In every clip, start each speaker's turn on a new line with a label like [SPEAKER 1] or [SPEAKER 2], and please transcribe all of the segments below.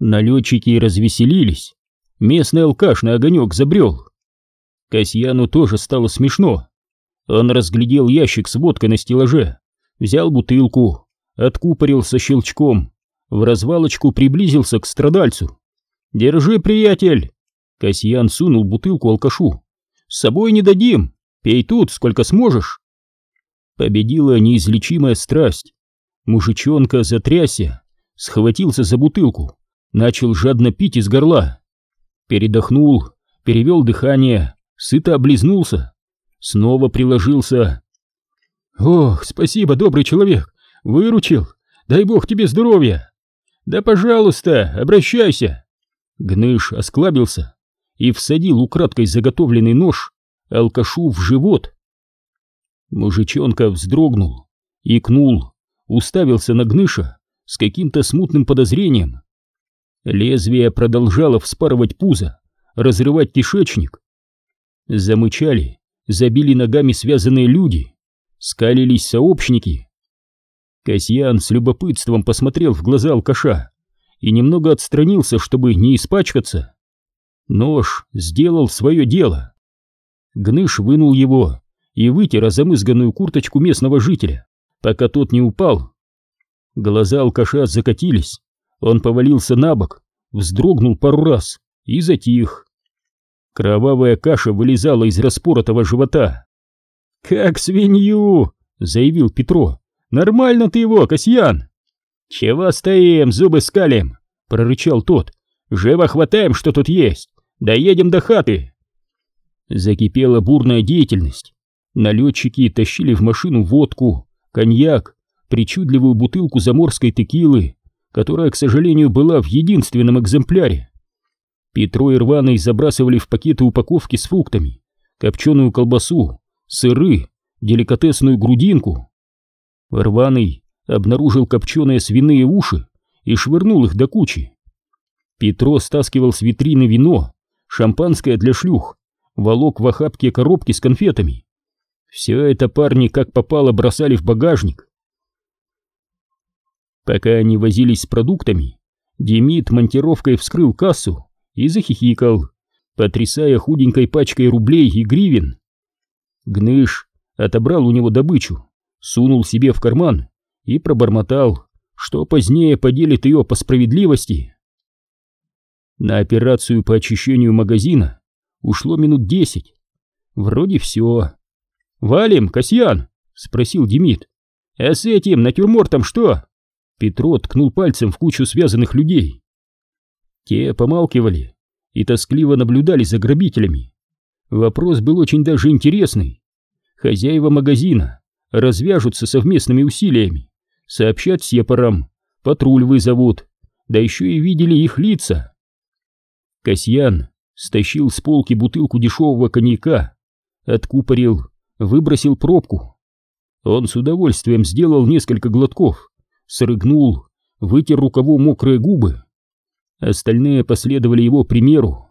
[SPEAKER 1] Налетчики развеселились. Местный алкаш на огонек забрел. Касьяну тоже стало смешно. Он разглядел ящик с водкой на стеллаже, взял бутылку, откупорил со щелчком, в развалочку приблизился к страдальцу. «Держи, приятель!» Касьян сунул бутылку алкашу. «С собой не дадим, пей тут, сколько сможешь!» Победила неизлечимая страсть. Мужичонка затрясся, схватился за бутылку, начал жадно пить из горла. Передохнул, перевел дыхание, сыто облизнулся, снова приложился. «Ох, спасибо, добрый человек, выручил, дай бог тебе здоровья!» «Да, пожалуйста, обращайся!» Гныш осклабился и всадил украдкой заготовленный нож алкашу в живот. Мужичонка вздрогнул, икнул, уставился на Гныша с каким-то смутным подозрением. Лезвие продолжало вспарывать пузо, разрывать кишечник. Замычали, забили ногами связанные люди, скалились сообщники. Касьян с любопытством посмотрел в глаза алкаша и немного отстранился, чтобы не испачкаться. Нож сделал свое дело. Гныш вынул его и вытер замызганную курточку местного жителя, пока тот не упал. Глаза алкаша закатились, он повалился на бок, вздрогнул пару раз и затих. Кровавая каша вылезала из распоротого живота. «Как свинью!» — заявил Петро. Нормально ты его, Касьян!» «Чего стоим, зубы скалим?» — прорычал тот. «Живо хватаем, что тут есть! Доедем до хаты!» Закипела бурная деятельность. Налетчики тащили в машину водку, коньяк, причудливую бутылку заморской текилы, которая, к сожалению, была в единственном экземпляре. Петро и Рваный забрасывали в пакеты упаковки с фруктами, копченую колбасу, сыры, деликатесную грудинку, Рваный обнаружил копченые свиные уши и швырнул их до кучи. Петро стаскивал с витрины вино, шампанское для шлюх, волок в охапке коробки с конфетами. Все это парни как попало бросали в багажник. Пока они возились с продуктами, Демид монтировкой вскрыл кассу и захихикал, потрясая худенькой пачкой рублей и гривен. Гныш отобрал у него добычу сунул себе в карман и пробормотал, что позднее поделит ее по справедливости. На операцию по очищению магазина ушло минут десять. Вроде все. «Валим, Касьян?» — спросил Демид. «А с этим натюрмортом что?» Петро ткнул пальцем в кучу связанных людей. Те помалкивали и тоскливо наблюдали за грабителями. Вопрос был очень даже интересный. Хозяева магазина развяжутся совместными усилиями, сообщат сепарам, патруль вызовут, да еще и видели их лица. Касьян стащил с полки бутылку дешевого коньяка, откупорил, выбросил пробку. Он с удовольствием сделал несколько глотков, срыгнул, вытер рукавом мокрые губы. Остальные последовали его примеру.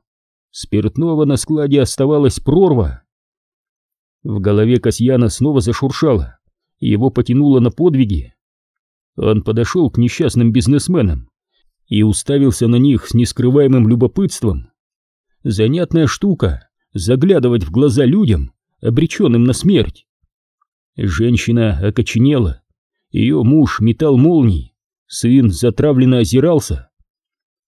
[SPEAKER 1] Спиртного на складе оставалась прорва. В голове Касьяна снова зашуршало, и его потянуло на подвиги. Он подошел к несчастным бизнесменам и уставился на них с нескрываемым любопытством. Занятная штука — заглядывать в глаза людям, обреченным на смерть. Женщина окоченела, ее муж метал молнии, сын затравленно озирался.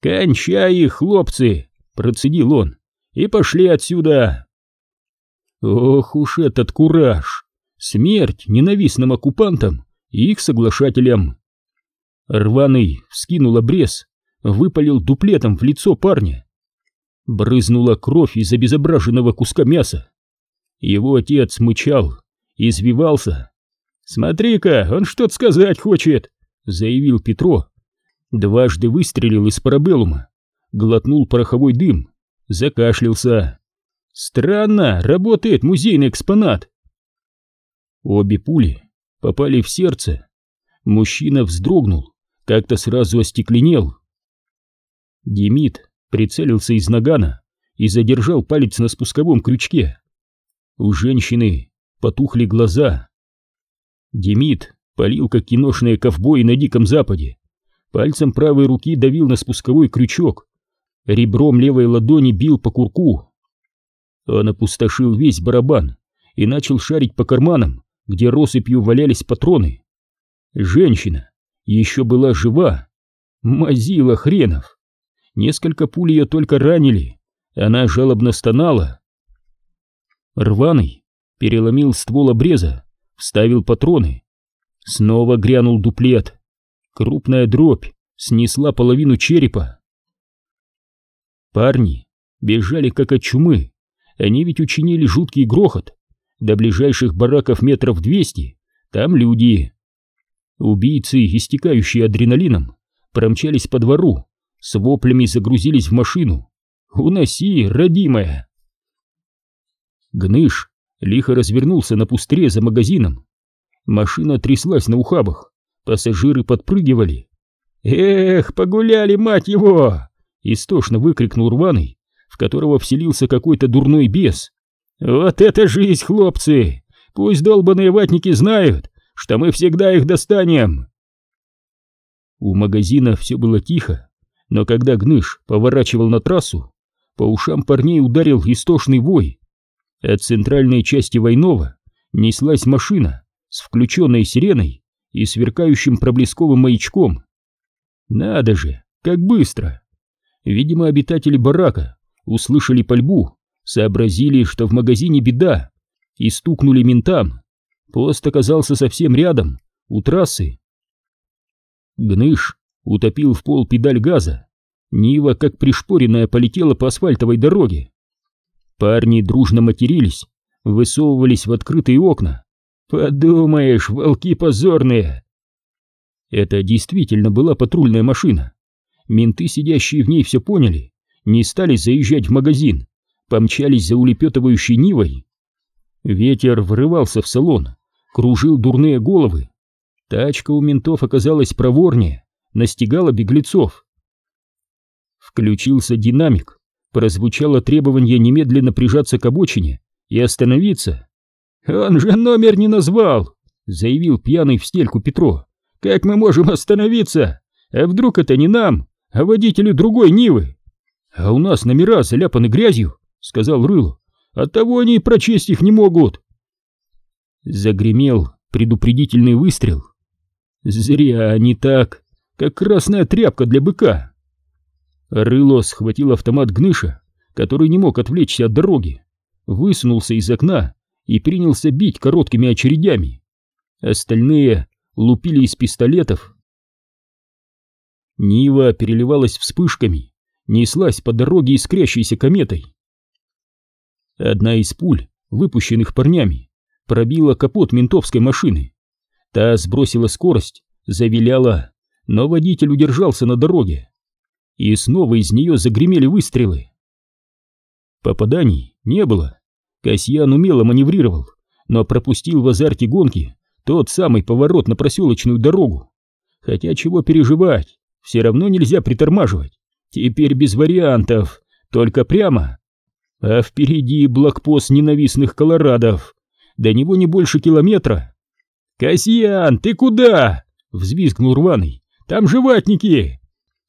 [SPEAKER 1] «Кончай их, хлопцы!» — процедил он. «И пошли отсюда!» Ох уж этот кураж! Смерть ненавистным оккупантам и их соглашателям! Рваный вскинул обрез, выпалил дуплетом в лицо парня. Брызнула кровь из обезображенного куска мяса. Его отец мычал, извивался. «Смотри-ка, он что-то сказать хочет!» — заявил Петро. Дважды выстрелил из парабеллума, глотнул пороховой дым, закашлялся. Странно, работает музейный экспонат. Обе пули попали в сердце. Мужчина вздрогнул, как-то сразу остекленел. Демид прицелился из нагана и задержал палец на спусковом крючке. У женщины потухли глаза. Демид палил, как киношные ковбои на Диком Западе. пальцем правой руки давил на спусковой крючок, ребром левой ладони бил по курку. Он опустошил весь барабан и начал шарить по карманам, где россыпью валялись патроны. Женщина еще была жива. Мазила хренов. Несколько пуль ее только ранили. Она жалобно стонала. Рваный переломил ствол обреза, вставил патроны. Снова грянул дуплет. Крупная дробь снесла половину черепа. Парни бежали как от чумы. Они ведь учинили жуткий грохот. До ближайших бараков метров двести. Там люди. Убийцы, истекающие адреналином, промчались по двору, с воплями загрузились в машину. «Уноси, родимая!» Гныш лихо развернулся на пустыре за магазином. Машина тряслась на ухабах, пассажиры подпрыгивали. «Эх, погуляли, мать его!» — истошно выкрикнул рваный, в которого вселился какой-то дурной бес. «Вот это жизнь, хлопцы! Пусть долбаные ватники знают, что мы всегда их достанем!» У магазина все было тихо, но когда Гныш поворачивал на трассу, по ушам парней ударил истошный вой. От центральной части Войнова неслась машина с включенной сиреной и сверкающим проблесковым маячком. Надо же, как быстро! Видимо, обитатели барака услышали пальбу, сообразили, что в магазине беда, и стукнули ментам. Пост оказался совсем рядом, у трассы. Гныш утопил в пол педаль газа. Нива, как пришпоренная, полетела по асфальтовой дороге. Парни дружно матерились, высовывались в открытые окна. «Подумаешь, волки позорные!» Это действительно была патрульная машина. Менты, сидящие в ней, все поняли, не стали заезжать в магазин, помчались за улепетывающей Нивой. Ветер врывался в салон, кружил дурные головы. Тачка у ментов оказалась проворнее, настигала беглецов. Включился динамик, прозвучало требование немедленно прижаться к обочине и остановиться. «Он же номер не назвал!» — заявил пьяный в стельку Петро. «Как мы можем остановиться? А вдруг это не нам, а водителю другой Нивы?» «А у нас номера заляпаны грязью», — сказал Рыло. «Оттого они прочесть их не могут». Загремел предупредительный выстрел. Зря они так, как красная тряпка для быка. Рыло схватил автомат Гныша, который не мог отвлечься от дороги, высунулся из окна и принялся бить короткими очередями. Остальные лупили из пистолетов. Нива переливалась вспышками, неслась по дороге искрящейся кометой. Одна из пуль, выпущенных парнями, пробила капот ментовской машины. Та сбросила скорость, завиляла, но водитель удержался на дороге. И снова из нее загремели выстрелы. Попаданий не было. Касьян умело маневрировал, но пропустил в азарте гонки тот самый поворот на проселочную дорогу. Хотя чего переживать, все равно нельзя притормаживать. Теперь без вариантов, только прямо. А впереди блокпост ненавистных колорадов. До него не больше километра. «Касьян, ты куда?» — взвизгнул рваный. «Там живатники!»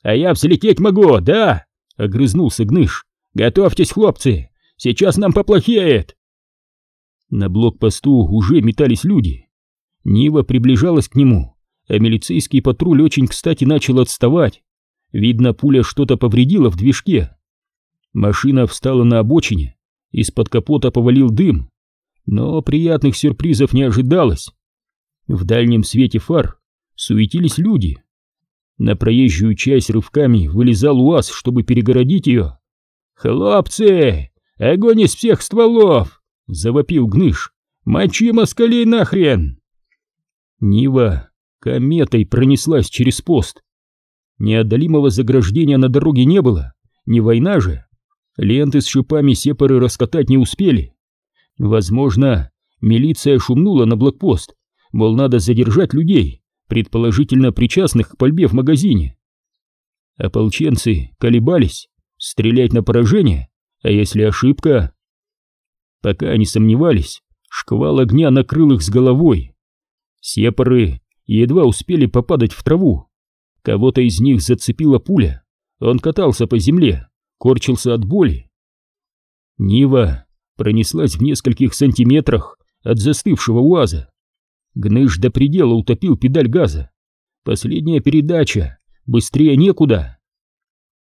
[SPEAKER 1] «А я взлететь могу, да?» — огрызнулся Гныш. «Готовьтесь, хлопцы, сейчас нам поплохеет!» На блокпосту уже метались люди. Нива приближалась к нему, а милицейский патруль очень кстати начал отставать. Видно, пуля что-то повредила в движке. Машина встала на обочине, из-под капота повалил дым, но приятных сюрпризов не ожидалось. В дальнем свете фар суетились люди. На проезжую часть рывками вылезал УАЗ, чтобы перегородить ее. «Хлопцы! Огонь из всех стволов!» — завопил Гныш. «Мочи москалей нахрен!» Нива кометой пронеслась через пост. Неодолимого заграждения на дороге не было, не война же. Ленты с шипами сепары раскатать не успели. Возможно, милиция шумнула на блокпост, мол, надо задержать людей, предположительно причастных к пальбе в магазине. Ополченцы колебались, стрелять на поражение, а если ошибка? Пока они сомневались, шквал огня накрыл их с головой. Сепары едва успели попадать в траву. Кого-то из них зацепила пуля. Он катался по земле, корчился от боли. Нива пронеслась в нескольких сантиметрах от застывшего УАЗа. Гныш до предела утопил педаль газа. Последняя передача. Быстрее некуда.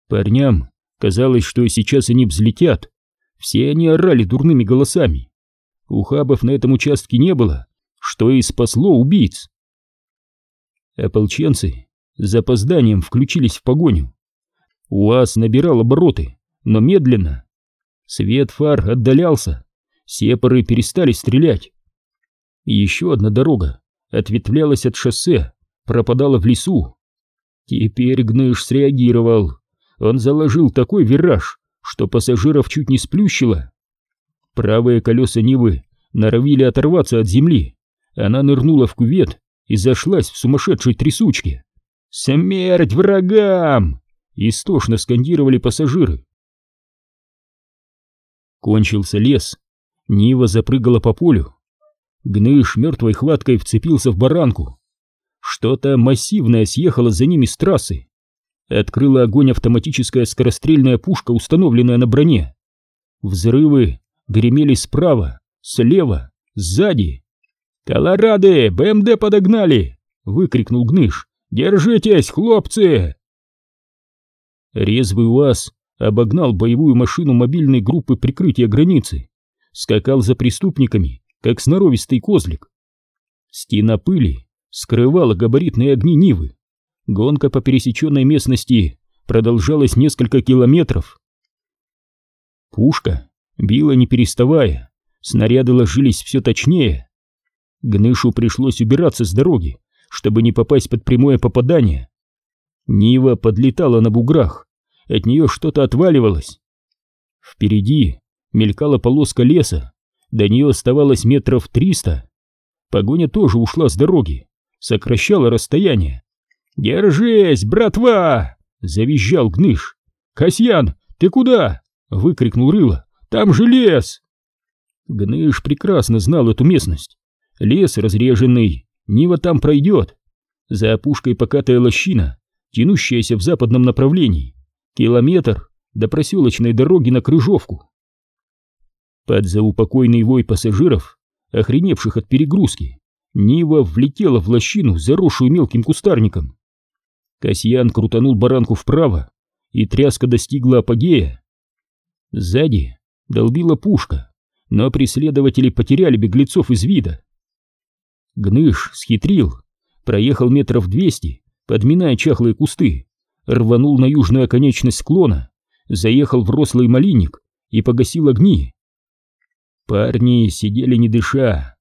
[SPEAKER 1] Парням казалось, что сейчас они взлетят. Все они орали дурными голосами. Ухабов на этом участке не было, что и спасло убийц. Ополченцы с запозданием включились в погоню. УАЗ набирал обороты, но медленно. Свет фар отдалялся, сепары перестали стрелять. Еще одна дорога ответвлялась от шоссе, пропадала в лесу. Теперь Гныш среагировал. Он заложил такой вираж, что пассажиров чуть не сплющило. Правые колеса Нивы норовили оторваться от земли. Она нырнула в кювет и зашлась в сумасшедшей трясучке. «Смерть врагам!» — истошно скандировали пассажиры. Кончился лес. Нива запрыгала по полю. Гныш мертвой хваткой вцепился в баранку. Что-то массивное съехало за ними с трассы. Открыла огонь автоматическая скорострельная пушка, установленная на броне. Взрывы гремели справа, слева, сзади. «Колорадо! БМД подогнали!» — выкрикнул Гныш. «Держитесь, хлопцы!» Резвый УАЗ обогнал боевую машину мобильной группы прикрытия границы, скакал за преступниками, как сноровистый козлик. Стена пыли скрывала габаритные огни Нивы. Гонка по пересеченной местности продолжалась несколько километров. Пушка била не переставая, снаряды ложились все точнее. Гнышу пришлось убираться с дороги, чтобы не попасть под прямое попадание. Нива подлетала на буграх, от нее что-то отваливалось. Впереди мелькала полоска леса, до нее оставалось метров триста. Погоня тоже ушла с дороги, сокращала расстояние. «Держись, братва!» — завизжал Гныш. «Касьян, ты куда?» — выкрикнул Рыло. «Там же лес!» Гныш прекрасно знал эту местность. Лес разреженный, Нива там пройдет. За опушкой покатая лощина, тянущаяся в западном направлении. Километр до проселочной дороги на Крыжовку. Под заупокойный вой пассажиров, охреневших от перегрузки, Нива влетела в лощину, заросшую мелким кустарником. Касьян крутанул баранку вправо, и тряска достигла апогея. Сзади долбила пушка, но преследователи потеряли беглецов из вида. Гныш схитрил, проехал метров двести, подминая чахлые кусты, рванул на южную оконечность склона, заехал в рослый малинник и погасил огни. Парни сидели не дыша.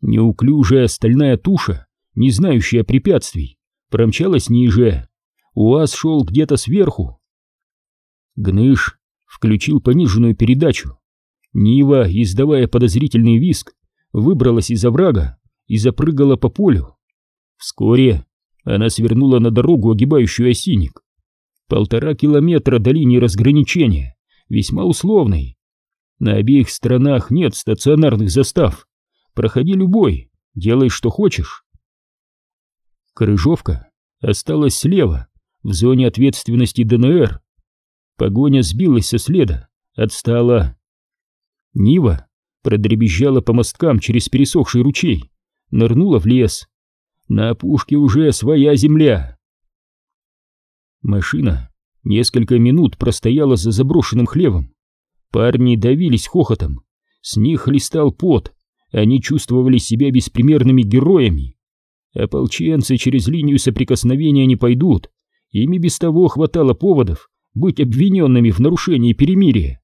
[SPEAKER 1] Неуклюжая стальная туша, не знающая препятствий, промчалась ниже. УАЗ шел где-то сверху. Гныш включил пониженную передачу. Нива, издавая подозрительный виск, выбралась из оврага и запрыгала по полю. Вскоре она свернула на дорогу, огибающую осинник. Полтора километра до линии разграничения, весьма условной. На обеих сторонах нет стационарных застав. Проходи любой, делай что хочешь. Крыжовка осталась слева, в зоне ответственности ДНР. Погоня сбилась со следа, отстала. Нива продребезжала по мосткам через пересохший ручей нырнула в лес. На опушке уже своя земля. Машина несколько минут простояла за заброшенным хлевом. Парни давились хохотом, с них хлестал пот, они чувствовали себя беспримерными героями. Ополченцы через линию соприкосновения не пойдут, ими без того хватало поводов быть обвиненными в нарушении перемирия.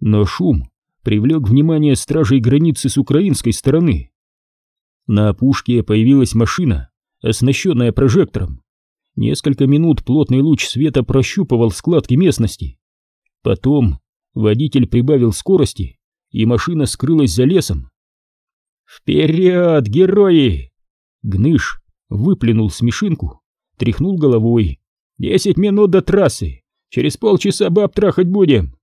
[SPEAKER 1] Но шум привлек внимание стражей границы с украинской стороны. На опушке появилась машина, оснащенная прожектором. Несколько минут плотный луч света прощупывал складки местности. Потом водитель прибавил скорости, и машина скрылась за лесом. «Вперед, герои!» Гныш выплюнул смешинку, тряхнул головой. «Десять минут до трассы! Через полчаса баб трахать будем!»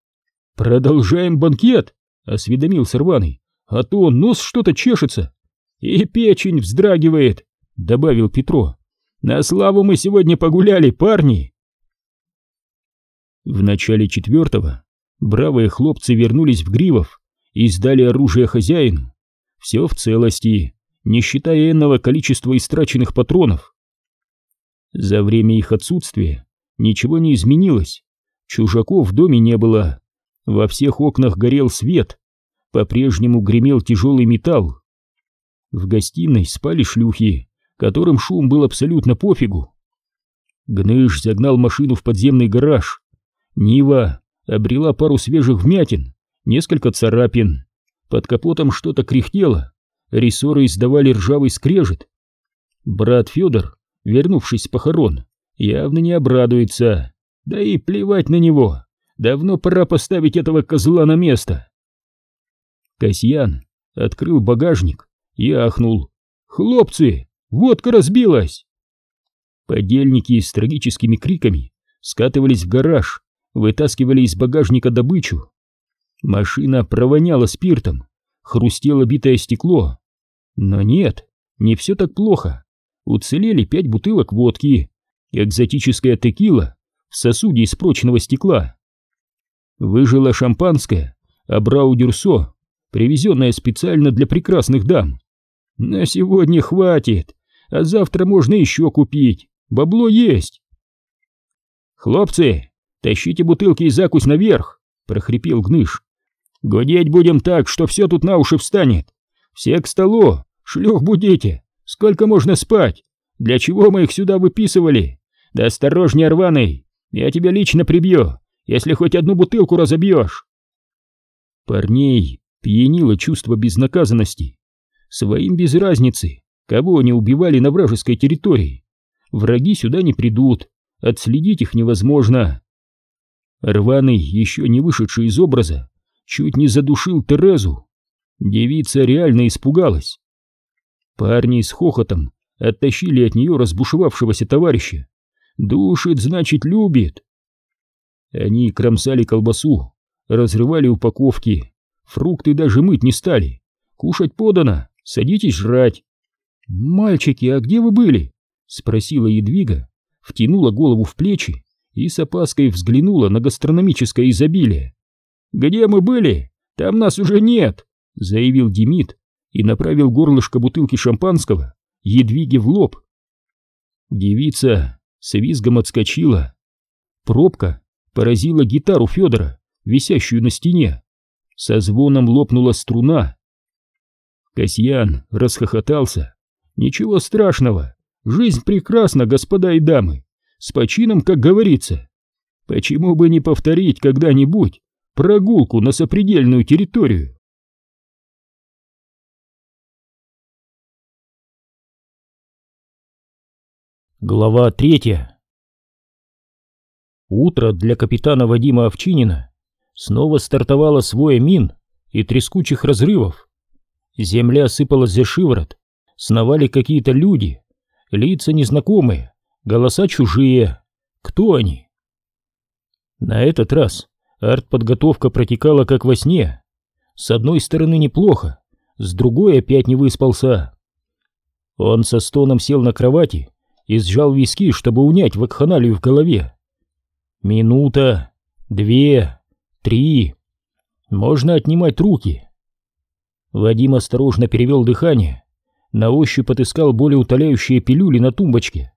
[SPEAKER 1] «Продолжаем банкет!» — осведомился рваный. «А то нос что-то чешется!» «И печень вздрагивает», — добавил Петро. На славу мы сегодня погуляли, парни!» В начале четвертого бравые хлопцы вернулись в Гривов и сдали оружие хозяину. Все в целости, не считая энного количества истраченных патронов. За время их отсутствия ничего не изменилось. Чужаков в доме не было. Во всех окнах горел свет. По-прежнему гремел тяжелый металл. В гостиной спали шлюхи, которым шум был абсолютно пофигу. Гныш загнал машину в подземный гараж. Нива обрела пару свежих вмятин, несколько царапин. Под капотом что-то кряхтело, рессоры издавали ржавый скрежет. Брат Федор, вернувшись с похорон, явно не обрадуется. Да и плевать на него. Давно пора поставить этого козла на место. Касьян открыл багажник и ахнул. «Хлопцы, водка разбилась!» Подельники с трагическими криками скатывались в гараж, вытаскивали из багажника добычу. Машина провоняла спиртом, хрустело битое стекло. Но нет, не все так плохо. Уцелели пять бутылок водки, экзотическая текила в сосуде из прочного стекла. Выжило шампанское, абрау дюрсо, привезенное специально для прекрасных дам. На сегодня хватит, а завтра можно еще купить, бабло есть. Хлопцы, тащите бутылки и закусь наверх, прохрипел Гныш. Гудеть будем так, что все тут на уши встанет. Все к столу, шлюх будите, сколько можно спать? Для чего мы их сюда выписывали? Да осторожнее, рваный, я тебя лично прибью, если хоть одну бутылку разобьешь. Парней пьянило чувство безнаказанности. Своим без разницы, кого они убивали на вражеской территории. Враги сюда не придут, отследить их невозможно. Рваный, еще не вышедший из образа, чуть не задушил Терезу. Девица реально испугалась. Парни с хохотом оттащили от нее разбушевавшегося товарища. Душит, значит, любит. Они кромсали колбасу, разрывали упаковки, фрукты даже мыть не стали. Кушать подано, садитесь жрать. «Мальчики, а где вы были?» — спросила Едвига, втянула голову в плечи и с опаской взглянула на гастрономическое изобилие. «Где мы были? Там нас уже нет!» — заявил Демид и направил горлышко бутылки шампанского Едвиге в лоб. Девица с визгом отскочила. Пробка поразила гитару Федора, висящую на стене. Со звоном лопнула струна. Касьян расхохотался. «Ничего страшного, жизнь прекрасна, господа и дамы, с почином, как говорится. Почему бы не повторить когда-нибудь прогулку на сопредельную территорию?» Глава третья Утро для капитана Вадима Овчинина снова стартовало с воя мин и трескучих разрывов. Земля сыпалась за шиворот, сновали какие-то люди, лица незнакомые, голоса чужие. Кто они? На этот раз артподготовка протекала как во сне. С одной стороны неплохо, с другой опять не выспался. Он со стоном сел на кровати и сжал виски, чтобы унять вакханалию в голове. Минута, две, три. Можно отнимать руки. Вадим осторожно перевел дыхание, на ощупь отыскал более утоляющие пилюли на тумбочке,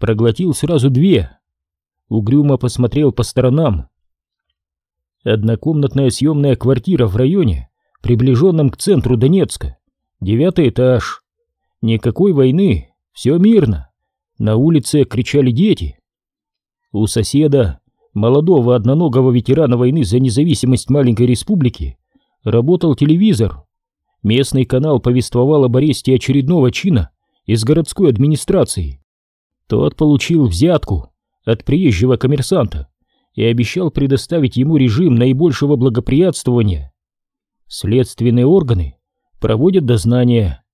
[SPEAKER 1] проглотил сразу две. Угрюмо посмотрел по сторонам. Однокомнатная съемная квартира в районе, приближенном к центру Донецка, девятый этаж. Никакой войны, все мирно. На улице кричали дети. У соседа, молодого одноногого ветерана войны за независимость маленькой республики, работал телевизор. Местный канал повествовал об аресте очередного чина из городской администрации. Тот получил взятку от приезжего коммерсанта и обещал предоставить ему режим наибольшего благоприятствования. Следственные органы проводят дознание.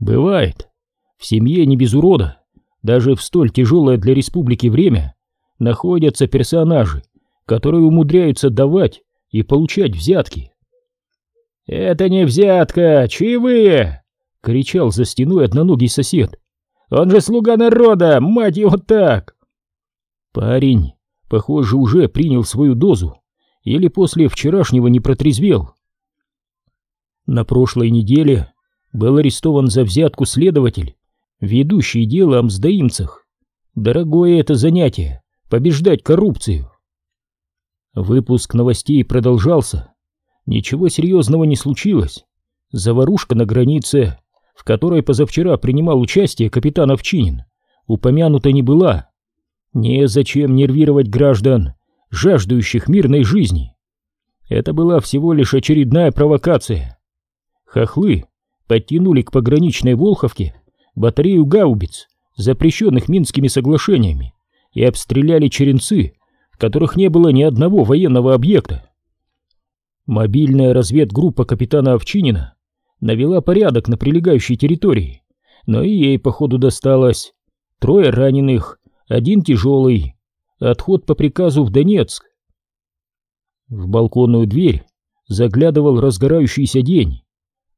[SPEAKER 1] Бывает, в семье не без урода даже в столь тяжелое для республики время находятся персонажи, которые умудряются давать и получать взятки. «Это не взятка, чаевые!» — кричал за стеной одноногий сосед. Он же слуга народа, мать его так!» Парень, похоже, уже принял свою дозу или после вчерашнего не протрезвел. На прошлой неделе был арестован за взятку следователь, ведущий дело о мздоимцах. Дорогое это занятие — побеждать коррупцию. Выпуск новостей продолжался. Ничего серьезного не случилось. Заварушка на границе, в которой позавчера принимал участие капитан Овчинин, упомянута не была. Незачем нервировать граждан, жаждущих мирной жизни. Это была всего лишь очередная провокация. Хохлы подтянули к пограничной Волховке батарею гаубиц, запрещенных Минскими соглашениями, и обстреляли черенцы, в которых не было ни одного военного объекта. Мобильная разведгруппа капитана Овчинина навела порядок на прилегающей территории, но и ей, походу, досталось. Трое раненых, один тяжелый. Отход по приказу в Донецк. В балконную дверь заглядывал разгорающийся день.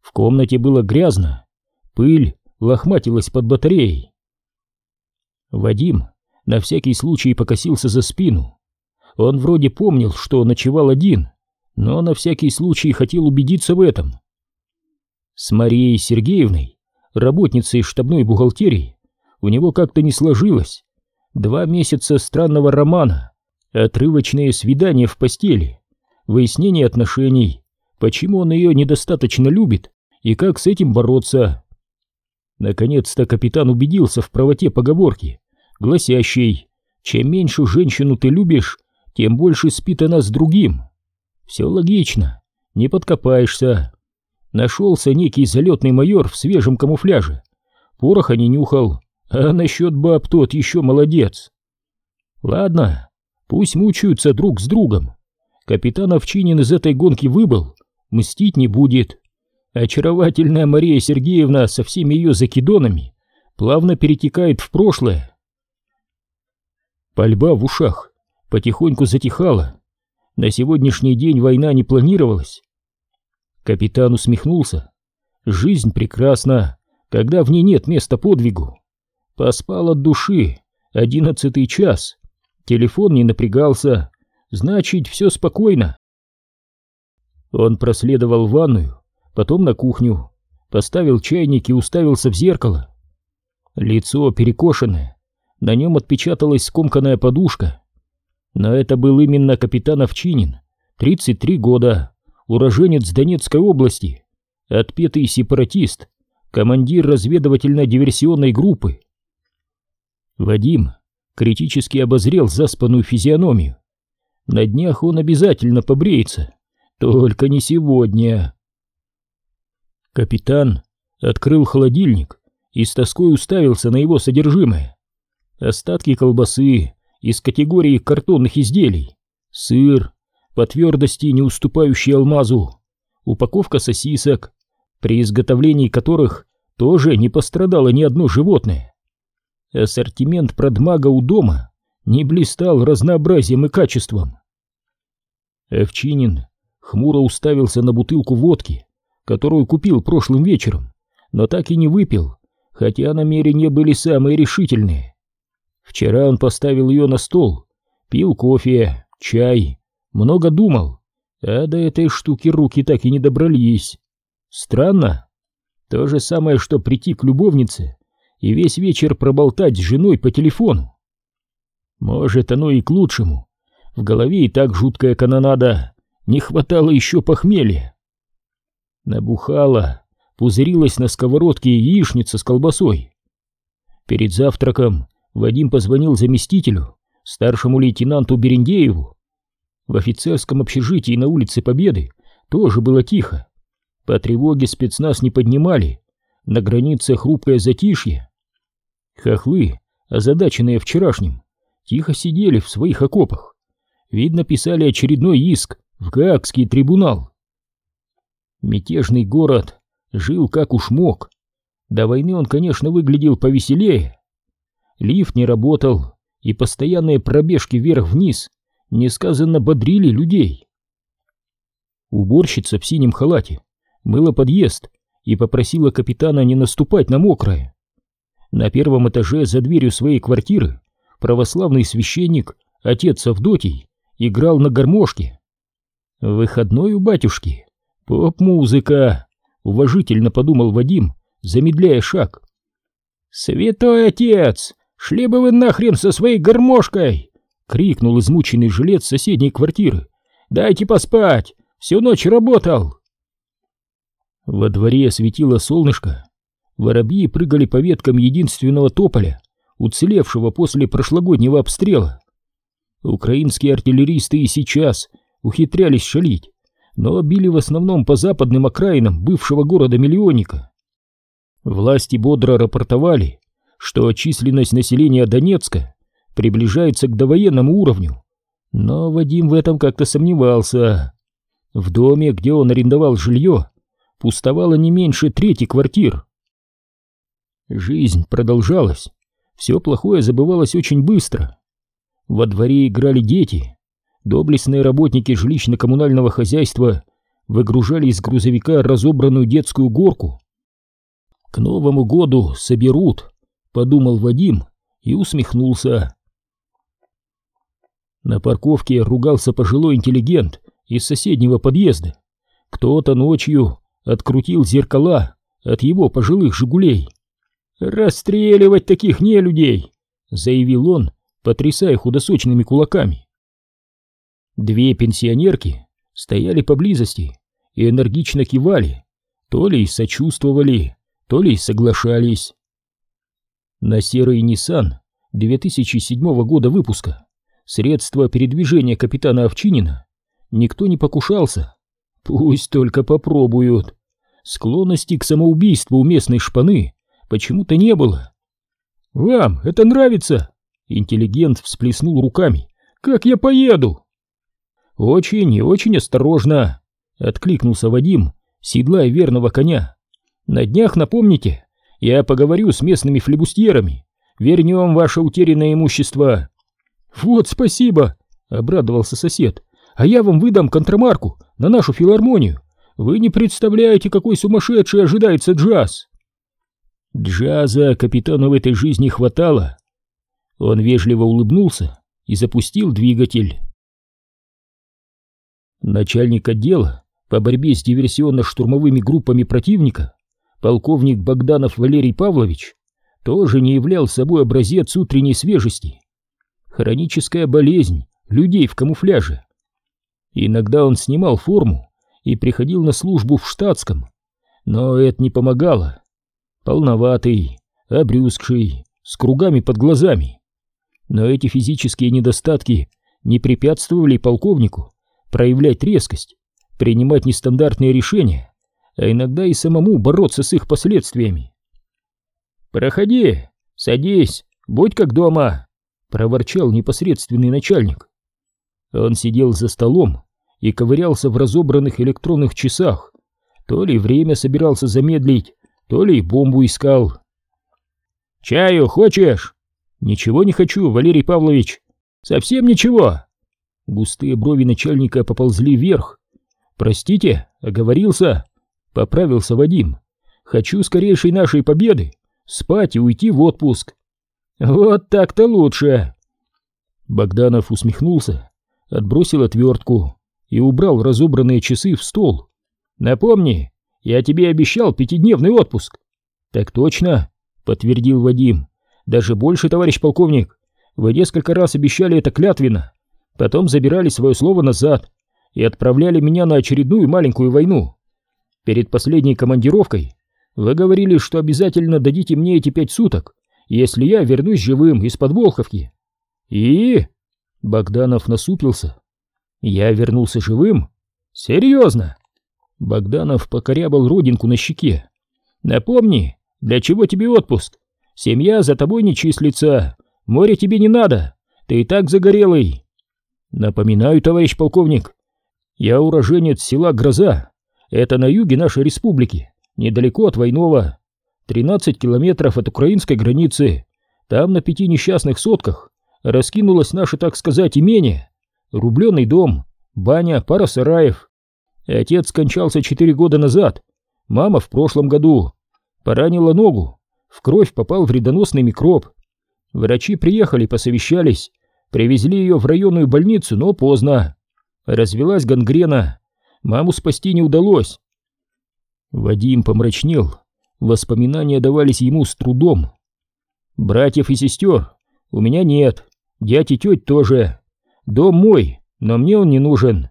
[SPEAKER 1] В комнате было грязно, пыль лохматилась под батареей. Вадим на всякий случай покосился за спину. Он вроде помнил, что ночевал один, но на всякий случай хотел убедиться в этом. С Марией Сергеевной, работницей штабной бухгалтерии, у него как-то не сложилось. Два месяца странного романа, отрывочные свидания в постели, выяснение отношений, почему он ее недостаточно любит и как с этим бороться. Наконец-то капитан убедился в правоте поговорки, гласящей «Чем меньше женщину ты любишь, тем больше спит она с другим». Все логично, не подкопаешься. Нашелся некий залетный майор в свежем камуфляже. Пороха не нюхал, а насчет баб тот еще молодец. Ладно, пусть мучаются друг с другом. Капитан Овчинин из этой гонки выбыл, мстить не будет. Очаровательная Мария Сергеевна со всеми ее закидонами плавно перетекает в прошлое. Пальба в ушах потихоньку затихала. На сегодняшний день война не планировалась. Капитан усмехнулся. Жизнь прекрасна, когда в ней нет места подвигу. Поспал от души, одиннадцатый час. Телефон не напрягался, значит, все спокойно. Он проследовал в ванную, потом на кухню, поставил чайник и уставился в зеркало. Лицо перекошенное, на нем отпечаталась скомканная подушка. Но это был именно капитан Овчинин, 33 года, уроженец Донецкой области, отпетый сепаратист, командир разведывательно-диверсионной группы. Вадим критически обозрел заспанную физиономию. На днях он обязательно побреется, только не сегодня. Капитан открыл холодильник и с тоской уставился на его содержимое. Остатки колбасы, из категории картонных изделий, сыр, по твердости не уступающий алмазу, упаковка сосисок, при изготовлении которых тоже не пострадало ни одно животное. Ассортимент продмага у дома не блистал разнообразием и качеством. Овчинин хмуро уставился на бутылку водки, которую купил прошлым вечером, но так и не выпил, хотя намерения были самые решительные. Вчера он поставил ее на стол, пил кофе, чай, много думал, а до этой штуки руки так и не добрались. Странно. То же самое, что прийти к любовнице и весь вечер проболтать с женой по телефону. Может, оно и к лучшему. В голове и так жуткая канонада, не хватало еще похмелья. Набухала, пузырилась на сковородке яичница с колбасой. Перед завтраком Вадим позвонил заместителю, старшему лейтенанту Берендееву. В офицерском общежитии на улице Победы тоже было тихо. По тревоге спецназ не поднимали, на границе хрупкое затишье. Хохлы, озадаченные вчерашним, тихо сидели в своих окопах. Видно, писали очередной иск в Гаагский трибунал. Мятежный город жил как уж мог. До войны он, конечно, выглядел повеселее, Лифт не работал, и постоянные пробежки вверх-вниз несказанно бодрили людей. Уборщица в синем халате мыла подъезд и попросила капитана не наступать на мокрое. На первом этаже за дверью своей квартиры православный священник, отец Авдотий, играл на гармошке. Выходной у батюшки. Поп-музыка, уважительно подумал Вадим, замедляя шаг. «Святой отец, шли бы вы нахрен со своей гармошкой!» — крикнул измученный жилец соседней квартиры. «Дайте поспать! Всю ночь работал!» Во дворе светило солнышко. Воробьи прыгали по веткам единственного тополя, уцелевшего после прошлогоднего обстрела. Украинские артиллеристы и сейчас ухитрялись шалить, но били в основном по западным окраинам бывшего города-миллионника. Власти бодро рапортовали, что численность населения Донецка приближается к довоенному уровню, но Вадим в этом как-то сомневался. В доме, где он арендовал жилье, пустовало не меньше трети квартир. Жизнь продолжалась, все плохое забывалось очень быстро. Во дворе играли дети, доблестные работники жилищно-коммунального хозяйства выгружали из грузовика разобранную детскую горку. «К Новому году соберут», — подумал Вадим и усмехнулся. На парковке ругался пожилой интеллигент из соседнего подъезда. Кто-то ночью открутил зеркала от его пожилых «Жигулей». «Расстреливать таких нелюдей!» — заявил он, потрясая худосочными кулаками. Две пенсионерки стояли поблизости и энергично кивали, то ли сочувствовали, то ли соглашались. На серый Nissan 2007 года выпуска средства передвижения капитана Овчинина никто не покушался. Пусть только попробуют. Склонности к самоубийству у местной шпаны почему-то не было. «Вам это нравится?» Интеллигент всплеснул руками. «Как я поеду?» «Очень и очень осторожно», — откликнулся Вадим, седлая верного коня. «На днях, напомните, я поговорю с местными флебустьерами. Вернем ваше утерянное имущество». «Вот спасибо», — обрадовался сосед. «А я вам выдам контрамарку на нашу филармонию. Вы не представляете, какой сумасшедший ожидается джаз». Джаза капитану в этой жизни хватало. Он вежливо улыбнулся и запустил двигатель. Начальник отдела по борьбе с диверсионно-штурмовыми группами противника, полковник Богданов Валерий Павлович, тоже не являл собой образец утренней свежести. Хроническая болезнь людей в камуфляже. Иногда он снимал форму и приходил на службу в штатском, но это не помогало полноватый, обрюзгший, с кругами под глазами. Но эти физические недостатки не препятствовали полковнику проявлять резкость, принимать нестандартные решения, а иногда и самому бороться с их последствиями. «Проходи, садись, будь как дома», — проворчал непосредственный начальник. Он сидел за столом и ковырялся в разобранных электронных часах, то ли время собирался замедлить, то ли бомбу искал. «Чаю хочешь?» «Ничего не хочу, Валерий Павлович. Совсем ничего». Густые брови начальника поползли вверх. «Простите, оговорился?» Поправился Вадим. «Хочу скорейшей нашей победы, спать и уйти в отпуск». «Вот так-то лучше!» Богданов усмехнулся, отбросил отвертку и убрал разобранные часы в стол. «Напомни, я тебе обещал пятидневный отпуск. Так точно, подтвердил Вадим. Даже больше, товарищ полковник. Вы несколько раз обещали это клятвенно. Потом забирали свое слово назад и отправляли меня на очередную маленькую войну. Перед последней командировкой вы говорили, что обязательно дадите мне эти пять суток, если я вернусь живым из-под Волховки. И... Богданов насупился. Я вернулся живым? Серьезно? Богданов покорябал родинку на щеке. «Напомни, для чего тебе отпуск? Семья за тобой не числится, море тебе не надо, ты и так загорелый». «Напоминаю, товарищ полковник, я уроженец села Гроза, это на юге нашей республики, недалеко от Войнова, 13 километров от украинской границы, там на пяти несчастных сотках раскинулось наше, так сказать, имение, рубленый дом, баня, пара сараев, Отец скончался четыре года назад, мама в прошлом году. Поранила ногу. В кровь попал вредоносный микроб. Врачи приехали, посовещались, привезли ее в районную больницу, но поздно. Развелась гангрена, маму спасти не удалось. Вадим помрачнел, воспоминания давались ему с трудом. Братьев и сестер у меня нет, дядь и теть тоже. Дом мой, но мне он не нужен.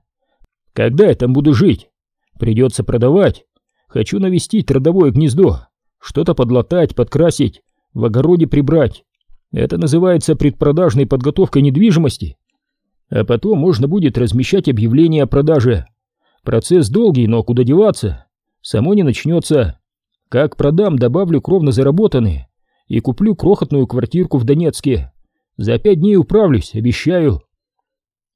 [SPEAKER 1] Когда я там буду жить? Придется продавать. Хочу навестить родовое гнездо, что-то подлатать, подкрасить, в огороде прибрать. Это называется предпродажной подготовкой недвижимости. А потом можно будет размещать объявления о продаже. Процесс долгий, но куда деваться? Само не начнется. Как продам, добавлю кровно заработанные и куплю крохотную квартирку в Донецке. За пять дней управлюсь, обещаю.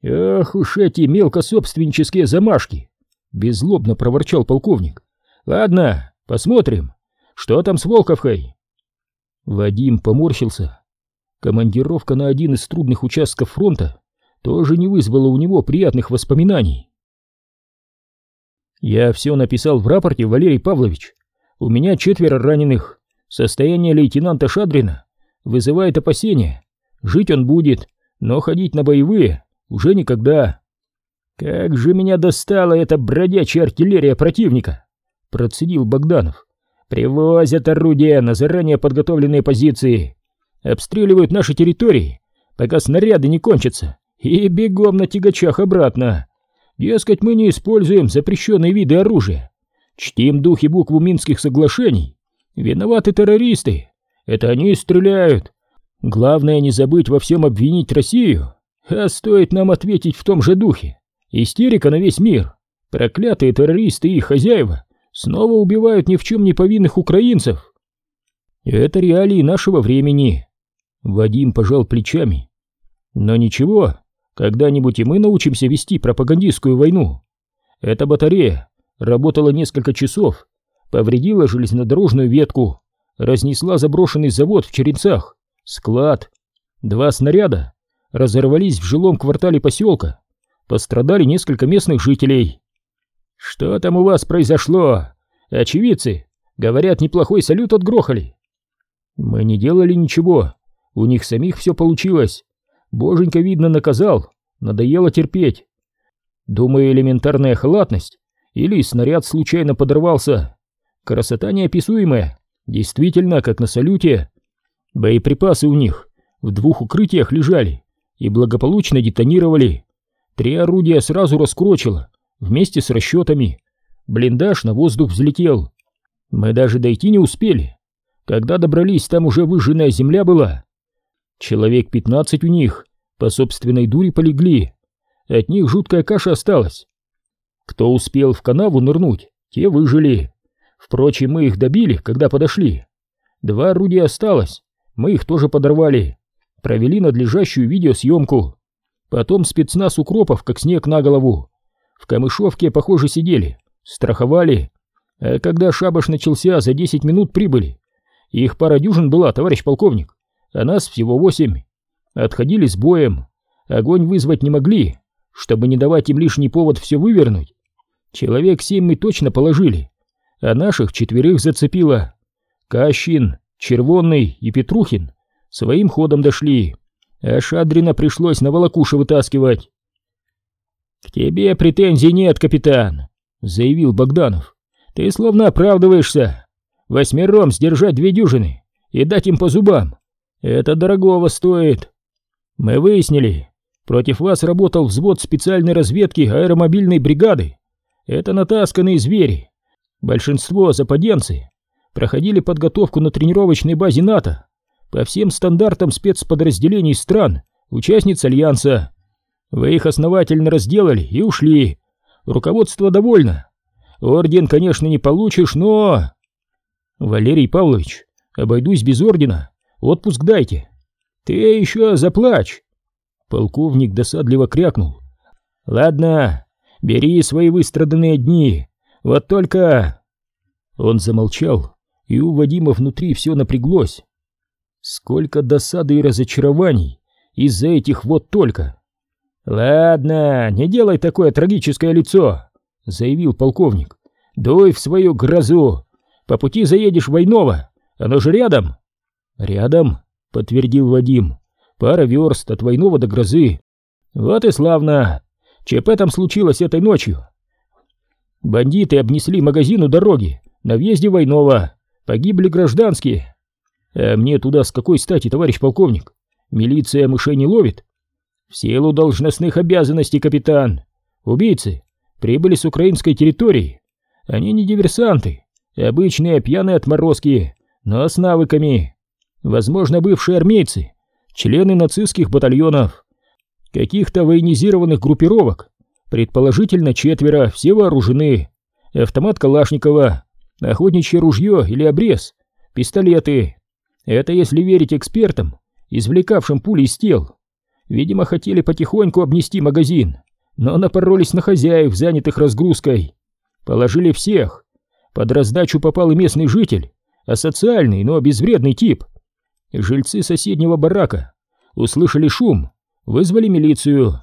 [SPEAKER 1] Ах уж эти мелкособственнические замашки! Беззлобно проворчал полковник. Ладно, посмотрим, что там с Волковкой. Вадим поморщился. Командировка на один из трудных участков фронта тоже не вызвала у него приятных воспоминаний. Я все написал в рапорте, Валерий Павлович. У меня четверо раненых. Состояние лейтенанта Шадрина вызывает опасения. Жить он будет, но ходить на боевые уже никогда. Как же меня достала эта бродячая артиллерия противника, процедил Богданов. Привозят орудия на заранее подготовленные позиции, обстреливают наши территории, пока снаряды не кончатся, и бегом на тягачах обратно. Дескать, мы не используем запрещенные виды оружия. Чтим дух и букву Минских соглашений. Виноваты террористы. Это они стреляют. Главное не забыть во всем обвинить Россию. А стоит нам ответить в том же духе. Истерика на весь мир. Проклятые террористы и их хозяева снова убивают ни в чем не повинных украинцев. Это реалии нашего времени. Вадим пожал плечами. Но ничего, когда-нибудь и мы научимся вести пропагандистскую войну. Эта батарея работала несколько часов, повредила железнодорожную ветку, разнесла заброшенный завод в Черенцах, склад. Два снаряда разорвались в жилом квартале поселка, пострадали несколько местных жителей. Что там у вас произошло? Очевидцы, говорят, неплохой салют отгрохали. Мы не делали ничего, у них самих все получилось. Боженька, видно, наказал, надоело терпеть. Думаю, элементарная халатность или снаряд случайно подорвался. Красота неописуемая, действительно, как на салюте. Боеприпасы у них в двух укрытиях лежали и благополучно детонировали. Три орудия сразу раскрочило, вместе с расчетами. Блиндаж на воздух взлетел. Мы даже дойти не успели. Когда добрались, там уже выжженная земля была. Человек пятнадцать у них по собственной дуре полегли. От них жуткая каша осталась. Кто успел в канаву нырнуть, те выжили. Впрочем, мы их добили, когда подошли. Два орудия осталось, мы их тоже подорвали. Провели надлежащую видеосъемку. Потом спецназ укропов, как снег на голову. В камышовке, похоже, сидели, страховали. А когда шабаш начался, за десять минут прибыли. Их пара дюжин была, товарищ полковник а нас всего восемь. Отходили с боем, огонь вызвать не могли, чтобы не давать им лишний повод все вывернуть. Человек семь мы точно положили, а наших четверых зацепило. Кащин, Червонный и Петрухин своим ходом дошли, а Шадрина пришлось на волокуши вытаскивать. «К тебе претензий нет, капитан», — заявил Богданов. «Ты словно оправдываешься. Восьмером сдержать две дюжины и дать им по зубам. Это дорогого стоит. Мы выяснили, против вас работал взвод специальной разведки аэромобильной бригады. Это натасканные звери. Большинство западенцы проходили подготовку на тренировочной базе НАТО по всем стандартам спецподразделений стран, участниц Альянса. Вы их основательно разделали и ушли. Руководство довольно. Орден, конечно, не получишь, но... Валерий Павлович, обойдусь без ордена. Отпуск дайте. Ты еще заплачь. Полковник досадливо крякнул. Ладно, бери свои выстраданные дни. Вот только... Он замолчал, и у Вадима внутри все напряглось. Сколько досады и разочарований из-за этих вот только. Ладно, не делай такое трагическое лицо, заявил полковник. Дуй в свою грозу. По пути заедешь в Войново, оно же рядом. «Рядом», — подтвердил Вадим. «Пара верст от Войнова до Грозы». «Вот и славно! ЧП там случилось этой ночью. Бандиты обнесли магазин у дороги, на въезде Войнова. Погибли гражданские. А мне туда с какой стати, товарищ полковник? Милиция мышей не ловит?» «В силу должностных обязанностей, капитан. Убийцы прибыли с украинской территории. Они не диверсанты, обычные пьяные отморозки, но с навыками. Возможно, бывшие армейцы, члены нацистских батальонов, каких-то военизированных группировок, предположительно четверо, все вооружены. Автомат Калашникова, охотничье ружье или обрез, пистолеты. Это если верить экспертам, извлекавшим пули из тел. Видимо, хотели потихоньку обнести магазин, но напоролись на хозяев, занятых разгрузкой. Положили всех. Под раздачу попал и местный житель, асоциальный, но безвредный тип. Жильцы соседнего барака услышали шум, вызвали милицию.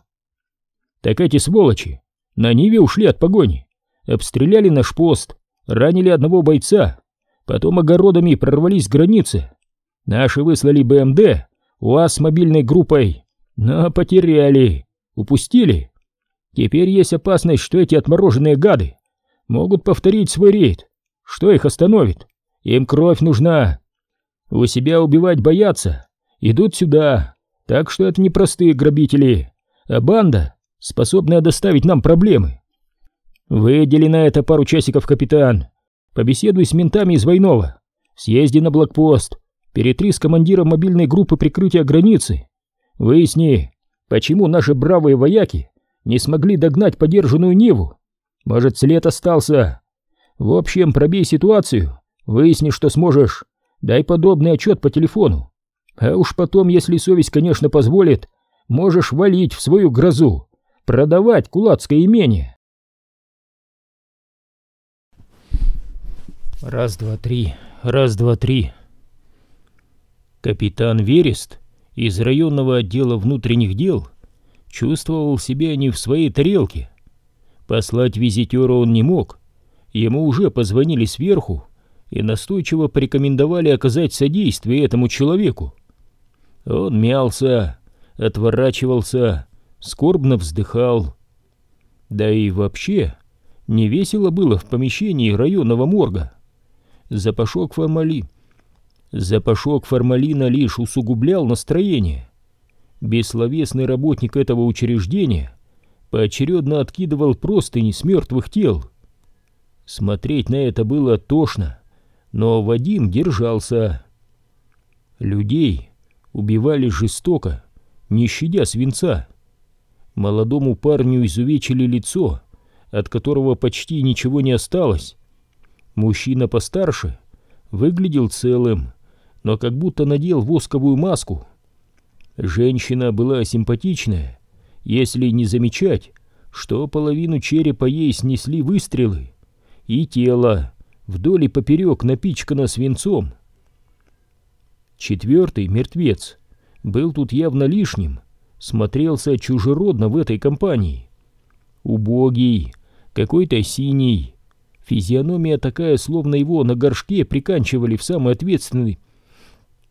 [SPEAKER 1] Так эти сволочи на Ниве ушли от погони, обстреляли наш пост, ранили одного бойца, потом огородами прорвались к границе. Наши выслали БМД, УАЗ с мобильной группой, но потеряли, упустили. Теперь есть опасность, что эти отмороженные гады могут повторить свой рейд. Что их остановит? Им кровь нужна. У себя убивать боятся. Идут сюда. Так что это не простые грабители, а банда, способная доставить нам проблемы. Выдели на это пару часиков, капитан. Побеседуй с ментами из Войнова. Съезди на блокпост. Перетри с командиром мобильной группы прикрытия границы. Выясни, почему наши бравые вояки не смогли догнать подержанную Ниву. Может, след остался. В общем, пробей ситуацию, выясни, что сможешь. Дай подробный отчет по телефону. А уж потом, если совесть, конечно, позволит, можешь валить в свою грозу, продавать кулацкое имение. Раз, два, три, раз, два, три. Капитан Верест из районного отдела внутренних дел чувствовал себя не в своей тарелке. Послать визитера он не мог. Ему уже позвонили сверху и настойчиво порекомендовали оказать содействие этому человеку. Он мялся, отворачивался, скорбно вздыхал. Да и вообще, не весело было в помещении районного морга. Запашок формали... Запашок формалина лишь усугублял настроение. Бессловесный работник этого учреждения поочередно откидывал простыни с мертвых тел. Смотреть на это было тошно, но Вадим держался. Людей убивали жестоко, не щадя свинца. Молодому парню изувечили лицо, от которого почти ничего не осталось. Мужчина постарше выглядел целым, но как будто надел восковую маску. Женщина была симпатичная, если не замечать, что половину черепа ей снесли выстрелы, и тело вдоль и поперек напичкано свинцом. Четвертый мертвец был тут явно лишним, смотрелся чужеродно в этой компании. Убогий, какой-то синий, физиономия такая, словно его на горшке приканчивали в самый ответственный...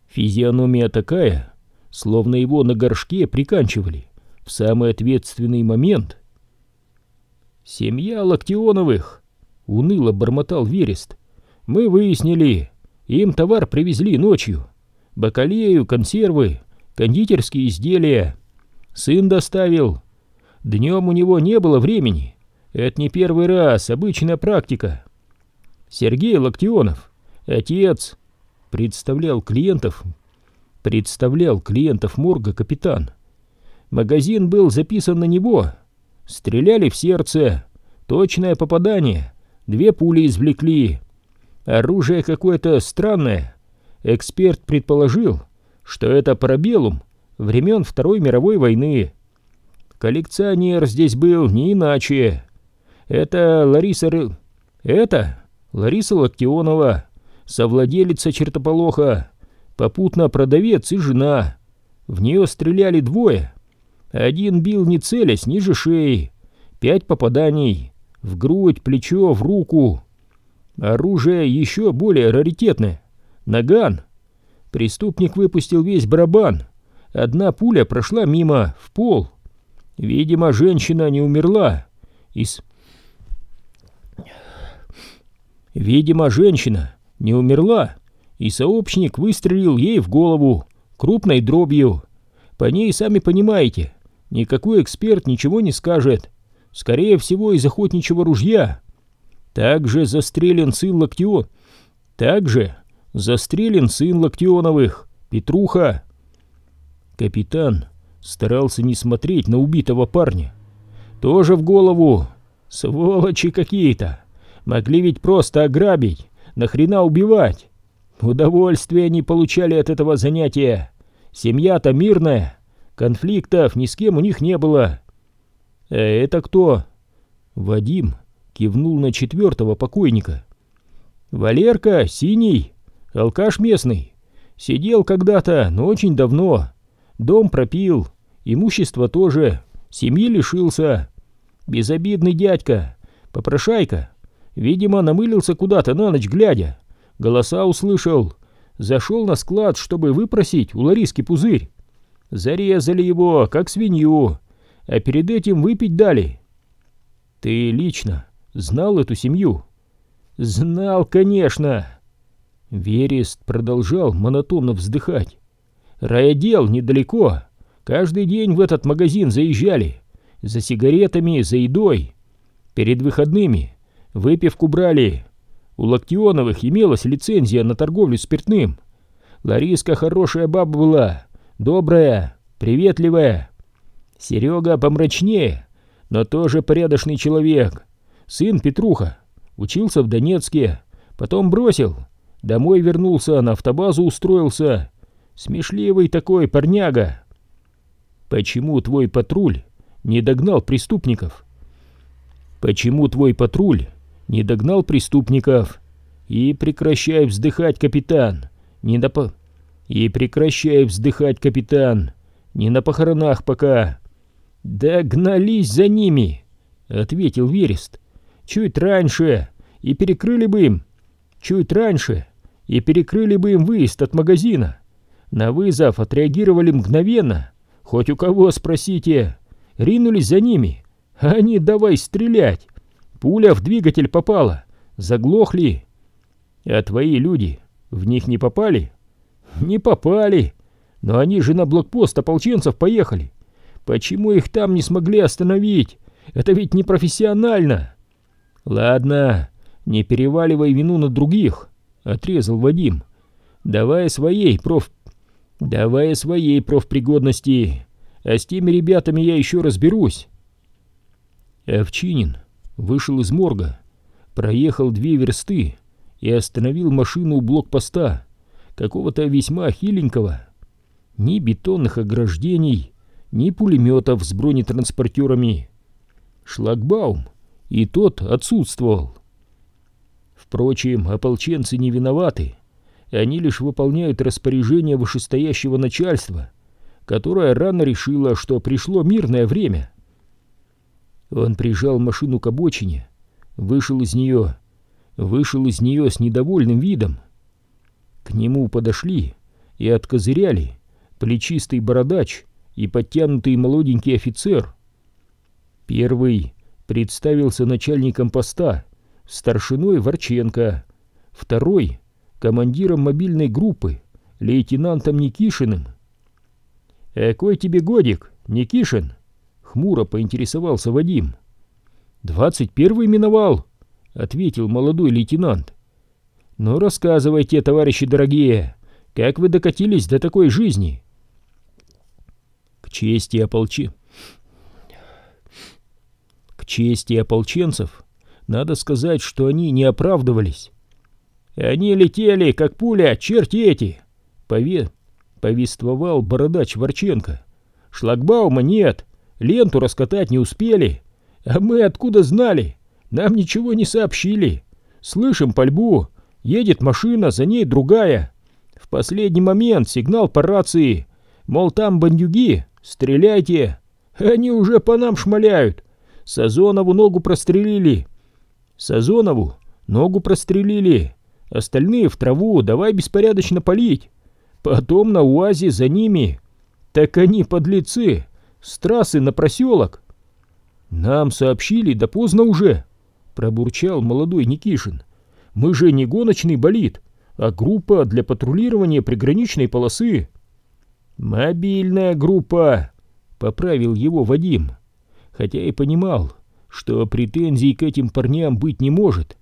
[SPEAKER 1] Физиономия такая, словно его на горшке приканчивали в самый ответственный момент. «Семья Локтионовых!» — уныло бормотал Верест. «Мы выяснили, им товар привезли ночью. Бакалею, консервы, кондитерские изделия. Сын доставил. Днем у него не было времени. Это не первый раз, обычная практика. Сергей Локтионов, отец, представлял клиентов, представлял клиентов морга капитан. Магазин был записан на него. Стреляли в сердце. Точное попадание. Две пули извлекли. Оружие какое-то странное. Эксперт предположил, что это парабеллум времен Второй мировой войны. Коллекционер здесь был не иначе. Это Лариса... Ры... Это Лариса Локтионова, совладелица чертополоха, попутно продавец и жена. В нее стреляли двое. Один бил не целясь, ниже шеи. Пять попаданий. В грудь, плечо, в руку. Оружие еще более раритетное. Наган. Преступник выпустил весь барабан. Одна пуля прошла мимо, в пол. Видимо, женщина не умерла. Из... Видимо, женщина не умерла, и сообщник выстрелил ей в голову крупной дробью. По ней, сами понимаете, никакой эксперт ничего не скажет. Скорее всего, из охотничьего ружья. Также застрелен сын Локтион. Также застрелен сын Локтионовых, Петруха. Капитан старался не смотреть на убитого парня. Тоже в голову. Сволочи какие-то. Могли ведь просто ограбить. Нахрена убивать? Удовольствие они получали от этого занятия. Семья-то мирная. Конфликтов ни с кем у них не было. А это кто? Вадим кивнул на четвертого покойника. Валерка, синий, алкаш местный. Сидел когда-то, но очень давно. Дом пропил, имущество тоже, семьи лишился. Безобидный дядька, попрошайка. Видимо, намылился куда-то на ночь глядя. Голоса услышал. Зашел на склад, чтобы выпросить у Лариски пузырь. Зарезали его, как свинью, а перед этим выпить дали. Ты лично знал эту семью? Знал, конечно. Верест продолжал монотонно вздыхать. Райотдел недалеко. Каждый день в этот магазин заезжали. За сигаретами, за едой. Перед выходными выпивку брали. У Локтионовых имелась лицензия на торговлю спиртным. Лариска хорошая баба была. Добрая, приветливая. Серега помрачнее, но тоже порядочный человек. Сын Петруха. Учился в Донецке. Потом бросил. Домой вернулся, на автобазу устроился. Смешливый такой парняга. Почему твой патруль не догнал преступников? Почему твой патруль не догнал преступников? И прекращай вздыхать, капитан. Не по... И прекращай вздыхать, капитан. Не на похоронах пока. Да гнались за ними, ответил Верест. Чуть раньше и перекрыли бы им. Чуть раньше и перекрыли бы им выезд от магазина. На вызов отреагировали мгновенно. Хоть у кого спросите. Ринулись за ними. А они давай стрелять. Пуля в двигатель попала. Заглохли. А твои люди в них не попали? Не попали. Но они же на блокпост ополченцев поехали. Почему их там не смогли остановить? Это ведь не профессионально. Ладно, не переваливай вину на других, отрезал Вадим. Давай своей проф Давай своей профпригодности, а с теми ребятами я еще разберусь. Овчинин вышел из морга, проехал две версты и остановил машину у блокпоста, какого-то весьма хиленького. Ни бетонных ограждений, ни пулеметов с бронетранспортерами. Шлагбаум, и тот отсутствовал. Впрочем, ополченцы не виноваты они лишь выполняют распоряжение вышестоящего начальства, которое рано решило, что пришло мирное время. Он прижал машину к обочине, вышел из нее, вышел из нее с недовольным видом. К нему подошли и откозыряли плечистый бородач и подтянутый молоденький офицер. Первый представился начальником поста, старшиной Ворченко, второй командиром мобильной группы, лейтенантом Никишиным. «Какой тебе годик, Никишин?» — хмуро поинтересовался Вадим. «Двадцать первый миновал», — ответил молодой лейтенант. «Ну, рассказывайте, товарищи дорогие, как вы докатились до такой жизни?» К чести ополчи... К чести ополченцев надо сказать, что они не оправдывались. Они летели, как пуля, черти эти!» Пове... Повествовал бородач Ворченко. «Шлагбаума нет, ленту раскатать не успели. А мы откуда знали? Нам ничего не сообщили. Слышим пальбу, едет машина, за ней другая. В последний момент сигнал по рации, мол, там бандюги, стреляйте. Они уже по нам шмаляют. Сазонову ногу прострелили. Сазонову ногу прострелили. Остальные в траву, давай беспорядочно полить. Потом на УАЗе за ними. Так они подлецы, с трассы на проселок. Нам сообщили, да поздно уже, пробурчал молодой Никишин. Мы же не гоночный болид, а группа для патрулирования приграничной полосы. Мобильная группа, поправил его Вадим, хотя и понимал, что претензий к этим парням быть не может.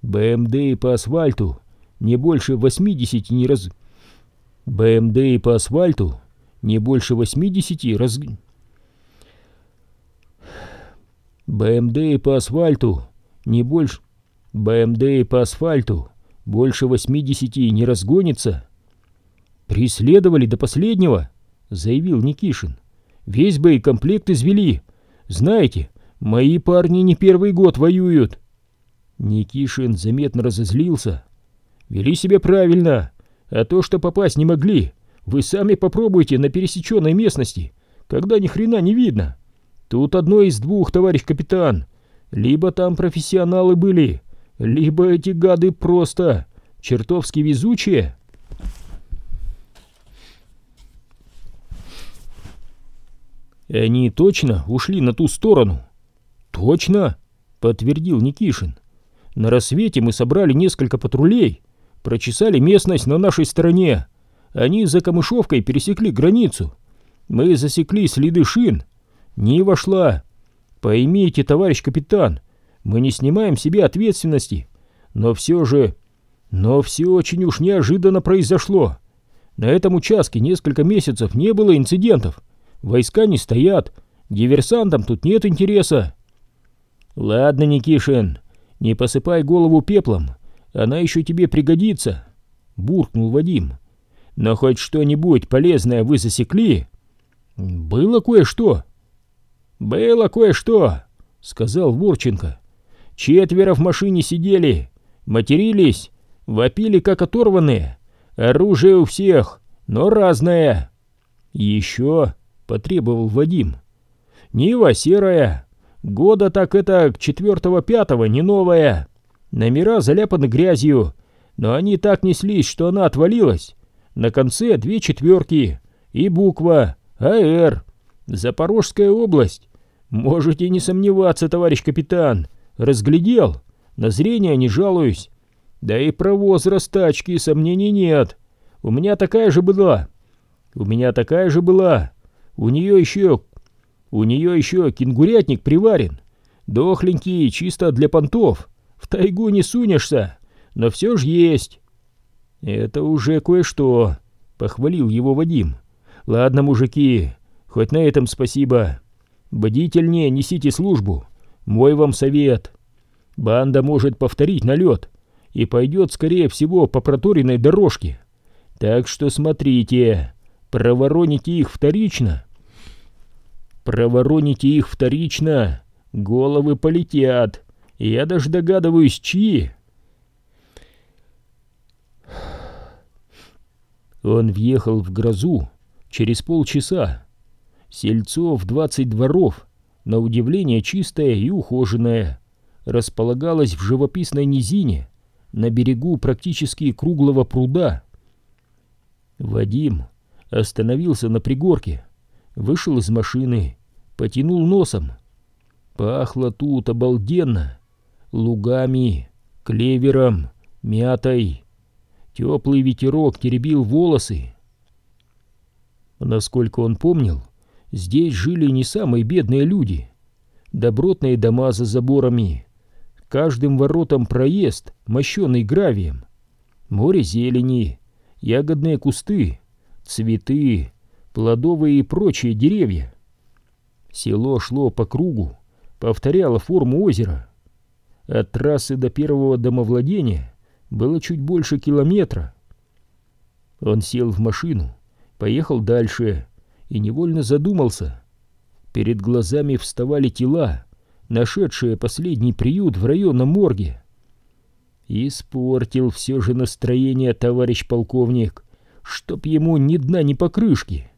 [SPEAKER 1] БМД по асфальту не больше 80 не раз... БМД по асфальту не больше 80 раз... БМД по асфальту не больше... БМД по асфальту больше 80 не разгонится. Преследовали до последнего, заявил Никишин. Весь боекомплект извели. Знаете, мои парни не первый год воюют. Никишин заметно разозлился. Вели себя правильно, а то, что попасть не могли, вы сами попробуйте на пересеченной местности, когда ни хрена не видно. Тут одно из двух, товарищ капитан. Либо там профессионалы были, либо эти гады просто чертовски везучие. Они точно ушли на ту сторону? Точно, подтвердил Никишин. На рассвете мы собрали несколько патрулей, прочесали местность на нашей стороне. Они за Камышовкой пересекли границу. Мы засекли следы шин. Не вошла. Поймите, товарищ капитан, мы не снимаем себе ответственности. Но все же... Но все очень уж неожиданно произошло. На этом участке несколько месяцев не было инцидентов. Войска не стоят. Диверсантам тут нет интереса. Ладно, Никишин, не посыпай голову пеплом. Она еще тебе пригодится. Буркнул Вадим. Но хоть что-нибудь полезное вы засекли? Было кое-что. Было кое-что, сказал Ворченко. Четверо в машине сидели, матерились, вопили как оторванные. Оружие у всех, но разное. Еще потребовал Вадим. Нива серая, года так это к четвертого-пятого, не новая. Номера заляпаны грязью, но они так неслись, что она отвалилась. На конце две четверки и буква АР. Запорожская область. Можете не сомневаться, товарищ капитан. Разглядел. На зрение не жалуюсь. Да и про возраст тачки сомнений нет. У меня такая же была. У меня такая же была. У нее еще... У нее еще кенгурятник приварен. Дохленький, чисто для понтов. В тайгу не сунешься, но все же есть. Это уже кое-что, похвалил его Вадим. Ладно, мужики, хоть на этом спасибо. Бдительнее несите службу. Мой вам совет. Банда может повторить налет и пойдет, скорее всего, по проторенной дорожке. Так что смотрите, провороните их вторично. Провороните их вторично, головы полетят. Я даже догадываюсь, чьи. Он въехал в грозу через полчаса. Сельцо в двадцать дворов, на удивление чистое и ухоженное, располагалось в живописной низине на берегу практически круглого пруда. Вадим остановился на пригорке, вышел из машины, потянул носом. Пахло тут обалденно лугами, клевером, мятой. Теплый ветерок теребил волосы. Насколько он помнил, здесь жили не самые бедные люди. Добротные дома за заборами, каждым воротом проезд, мощенный гравием. Море зелени, ягодные кусты, цветы, плодовые и прочие деревья. Село шло по кругу, повторяло форму озера. От трассы до первого домовладения было чуть больше километра. Он сел в машину, поехал дальше и невольно задумался. Перед глазами вставали тела, нашедшие последний приют в районном морге. Испортил все же настроение товарищ полковник, чтоб ему ни дна, ни покрышки.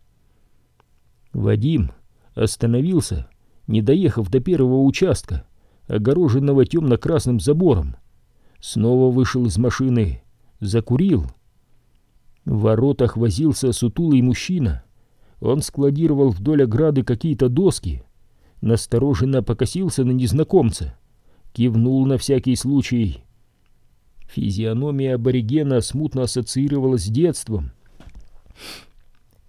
[SPEAKER 1] Вадим остановился, не доехав до первого участка, огороженного темно-красным забором. Снова вышел из машины, закурил. В воротах возился сутулый мужчина. Он складировал вдоль ограды какие-то доски. Настороженно покосился на незнакомца. Кивнул на всякий случай. Физиономия аборигена смутно ассоциировалась с детством.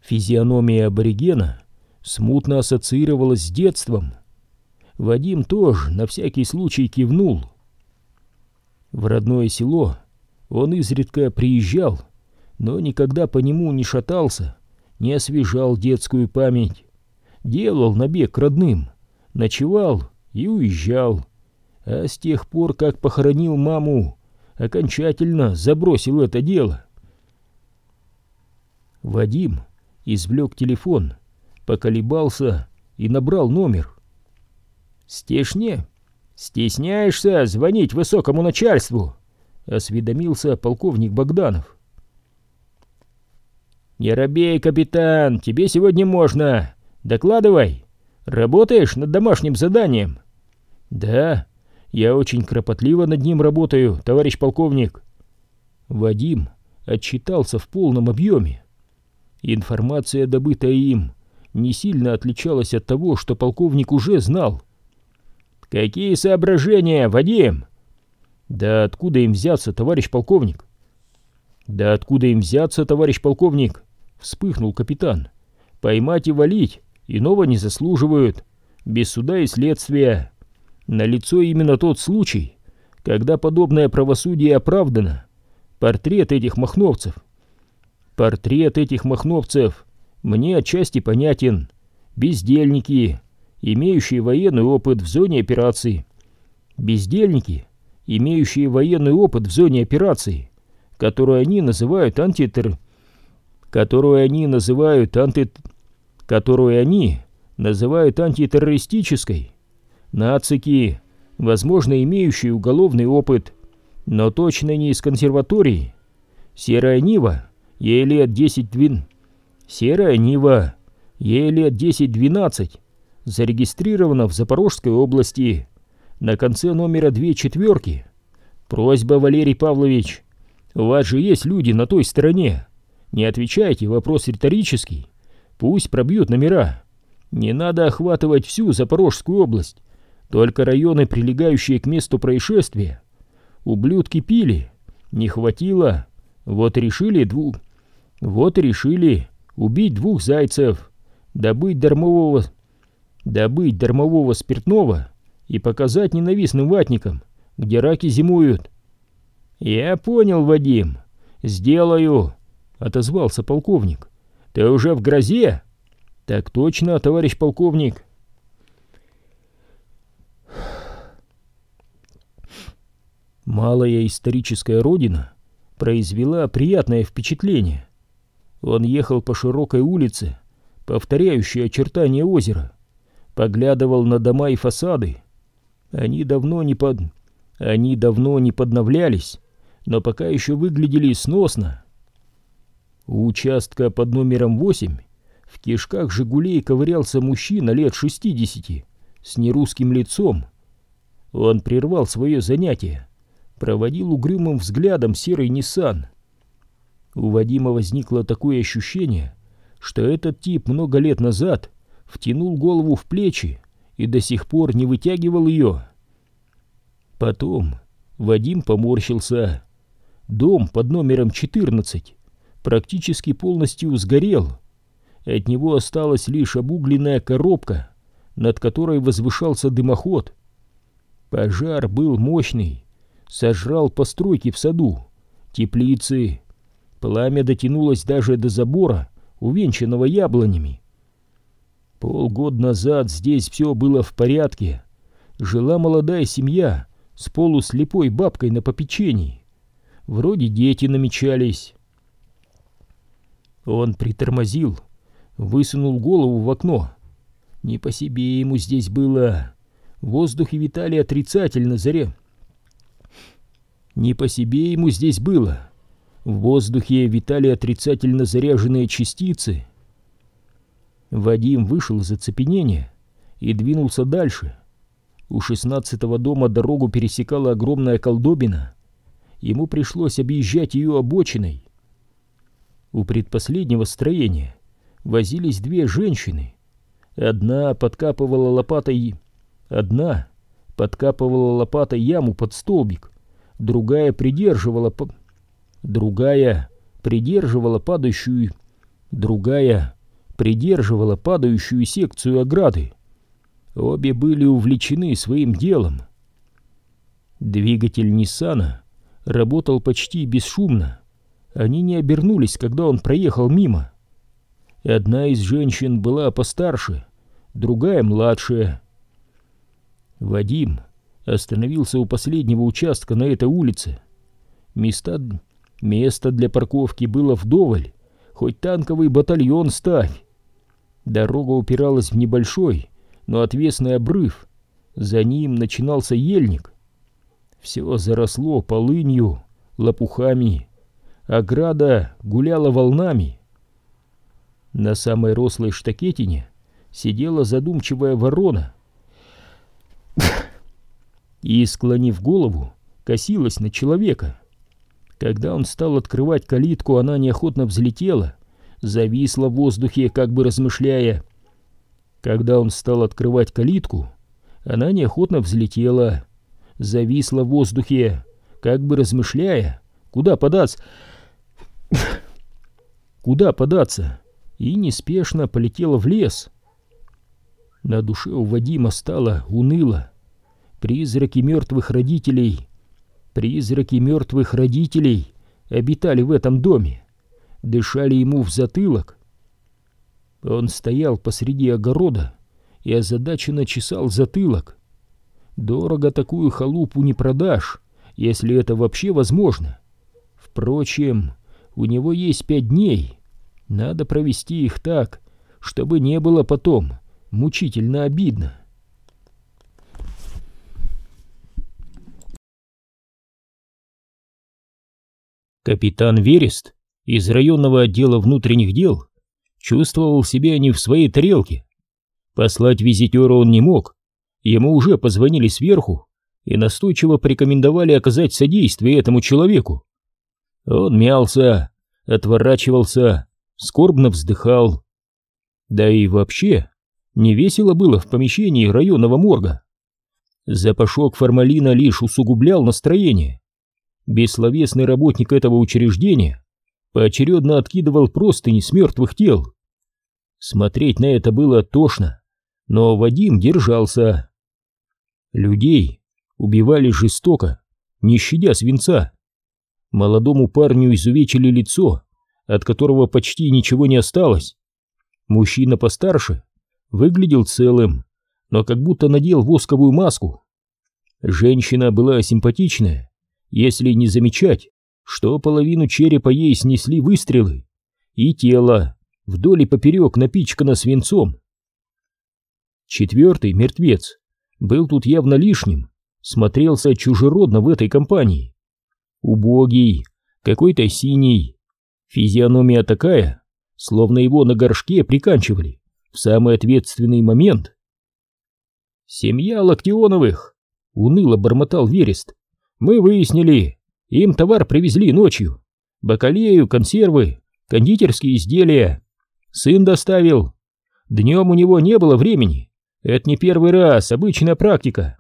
[SPEAKER 1] Физиономия аборигена смутно ассоциировалась с детством. Вадим тоже на всякий случай кивнул. В родное село он изредка приезжал, но никогда по нему не шатался, не освежал детскую память. Делал набег родным, ночевал и уезжал. А с тех пор, как похоронил маму, окончательно забросил это дело. Вадим извлек телефон, поколебался и набрал номер. «Стешне? Стесняешься звонить высокому начальству?» — осведомился полковник Богданов. «Не робей, капитан, тебе сегодня можно. Докладывай. Работаешь над домашним заданием?» «Да, я очень кропотливо над ним работаю, товарищ полковник». Вадим отчитался в полном объеме. Информация, добытая им, не сильно отличалась от того, что полковник уже знал. «Какие соображения, Вадим?» «Да откуда им взяться, товарищ полковник?» «Да откуда им взяться, товарищ полковник?» — вспыхнул капитан. «Поймать и валить иного не заслуживают, без суда и следствия. Налицо именно тот случай, когда подобное правосудие оправдано. Портрет этих махновцев. Портрет этих махновцев мне отчасти понятен. Бездельники, имеющие военный опыт в зоне операции. Бездельники, имеющие военный опыт в зоне операции, которую они называют антитер... которую они называют анти... которую они называют антитеррористической. Нацики, возможно, имеющие уголовный опыт, но точно не из консерватории. Серая Нива, ей лет 10-12. Серая Нива, ей лет 10-12 зарегистрирована в Запорожской области на конце номера две четверки. Просьба, Валерий Павлович, у вас же есть люди на той стороне. Не отвечайте, вопрос риторический. Пусть пробьют номера. Не надо охватывать всю Запорожскую область, только районы, прилегающие к месту происшествия. Ублюдки пили, не хватило, вот решили двух... Вот решили убить двух зайцев, добыть дармового добыть дармового спиртного и показать ненавистным ватникам, где раки зимуют. «Я понял, Вадим. Сделаю», — отозвался полковник. «Ты уже в грозе?» «Так точно, товарищ полковник». Малая историческая родина произвела приятное впечатление. Он ехал по широкой улице, повторяющей очертания озера, поглядывал на дома и фасады. Они давно не под... Они давно не подновлялись, но пока еще выглядели сносно. У участка под номером 8 в кишках «Жигулей» ковырялся мужчина лет 60 с нерусским лицом. Он прервал свое занятие, проводил угрюмым взглядом серый Ниссан. У Вадима возникло такое ощущение, что этот тип много лет назад втянул голову в плечи и до сих пор не вытягивал ее. Потом Вадим поморщился. Дом под номером 14 практически полностью сгорел. От него осталась лишь обугленная коробка, над которой возвышался дымоход. Пожар был мощный, сожрал постройки в саду, теплицы. Пламя дотянулось даже до забора, увенчанного яблонями. Полгода назад здесь все было в порядке. Жила молодая семья с полуслепой бабкой на попечении. Вроде дети намечались. Он притормозил, высунул голову в окно. Не по себе ему здесь было. В воздухе витали отрицательно заре. Не по себе ему здесь было. В воздухе витали отрицательно заряженные частицы — Вадим вышел из оцепенения и двинулся дальше. У шестнадцатого дома дорогу пересекала огромная колдобина. Ему пришлось объезжать ее обочиной. У предпоследнего строения возились две женщины. Одна подкапывала лопатой... Одна подкапывала лопатой яму под столбик, другая придерживала... Другая придерживала падающую... Другая придерживала падающую секцию ограды. Обе были увлечены своим делом. Двигатель Ниссана работал почти бесшумно. Они не обернулись, когда он проехал мимо. Одна из женщин была постарше, другая младшая. Вадим остановился у последнего участка на этой улице. Места, место для парковки было вдоволь, хоть танковый батальон ставь. Дорога упиралась в небольшой, но отвесный обрыв. За ним начинался ельник. Все заросло полынью, лопухами. Ограда гуляла волнами. На самой рослой штакетине сидела задумчивая ворона и, склонив голову, косилась на человека. Когда он стал открывать калитку, она неохотно взлетела, зависла в воздухе, как бы размышляя. Когда он стал открывать калитку, она неохотно взлетела, зависла в воздухе, как бы размышляя, куда податься, куда податься, и неспешно полетела в лес. На душе у Вадима стало уныло. Призраки мертвых родителей, призраки мертвых родителей обитали в этом доме дышали ему в затылок. Он стоял посреди огорода и озадаченно чесал затылок. Дорого такую халупу не продашь, если это вообще возможно. Впрочем, у него есть пять дней. Надо провести их так, чтобы не было потом мучительно обидно. Капитан Верест из районного отдела внутренних дел чувствовал себя не в своей тарелке. Послать визитера он не мог, ему уже позвонили сверху и настойчиво порекомендовали оказать содействие этому человеку. Он мялся, отворачивался, скорбно вздыхал. Да и вообще, не весело было в помещении районного морга. Запашок формалина лишь усугублял настроение. Бессловесный работник этого учреждения поочередно откидывал простыни с мертвых тел. Смотреть на это было тошно, но Вадим держался. Людей убивали жестоко, не щадя свинца. Молодому парню изувечили лицо, от которого почти ничего не осталось. Мужчина постарше выглядел целым, но как будто надел восковую маску. Женщина была симпатичная, если не замечать что половину черепа ей снесли выстрелы, и тело вдоль и поперек напичкано свинцом. Четвертый мертвец был тут явно лишним, смотрелся чужеродно в этой компании. Убогий, какой-то синий, физиономия такая, словно его на горшке приканчивали в самый ответственный момент. «Семья Локтионовых!» — уныло бормотал Верест. «Мы выяснили, им товар привезли ночью. Бакалею, консервы, кондитерские изделия. Сын доставил. Днем у него не было времени. Это не первый раз, обычная практика.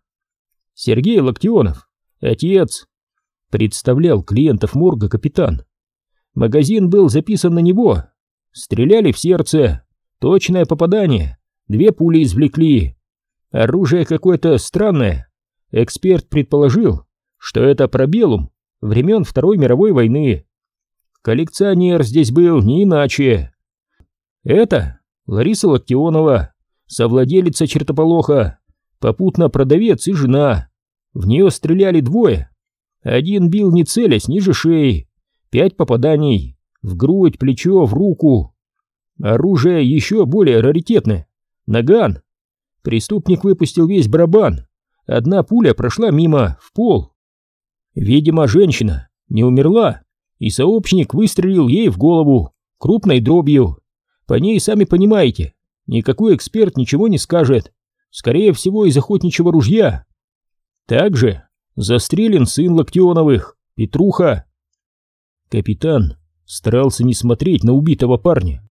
[SPEAKER 1] Сергей Локтионов, отец, представлял клиентов морга капитан. Магазин был записан на него. Стреляли в сердце. Точное попадание. Две пули извлекли. Оружие какое-то странное. Эксперт предположил, что это пробелум времен Второй мировой войны. Коллекционер здесь был не иначе. Это Лариса Локтионова, совладелица чертополоха, попутно продавец и жена. В нее стреляли двое. Один бил не целясь ниже шеи. Пять попаданий. В грудь, плечо, в руку. Оружие еще более раритетное. Наган. Преступник выпустил весь барабан. Одна пуля прошла мимо, в пол. Видимо, женщина не умерла, и сообщник выстрелил ей в голову крупной дробью. По ней, сами понимаете, никакой эксперт ничего не скажет. Скорее всего, из охотничьего ружья. Также застрелен сын Локтионовых, Петруха. Капитан старался не смотреть на убитого парня.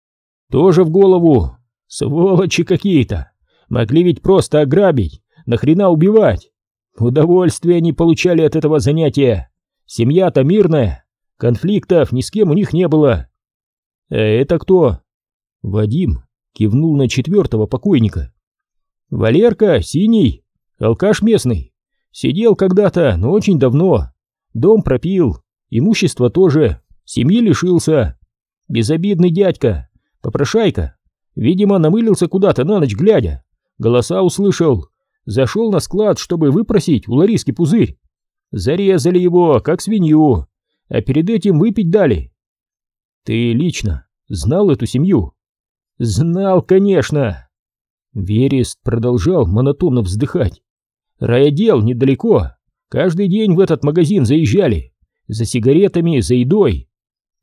[SPEAKER 1] Тоже в голову. Сволочи какие-то. Могли ведь просто ограбить. Нахрена убивать? Удовольствие они получали от этого занятия. Семья-то мирная. Конфликтов ни с кем у них не было. А это кто? Вадим кивнул на четвертого покойника. Валерка, синий, алкаш местный. Сидел когда-то, но очень давно. Дом пропил, имущество тоже, семьи лишился. Безобидный дядька, попрошайка. Видимо, намылился куда-то на ночь глядя. Голоса услышал. Зашел на склад, чтобы выпросить у Лариски пузырь. Зарезали его, как свинью, а перед этим выпить дали. Ты лично знал эту семью? Знал, конечно. Верест продолжал монотонно вздыхать. Райотдел недалеко. Каждый день в этот магазин заезжали. За сигаретами, за едой.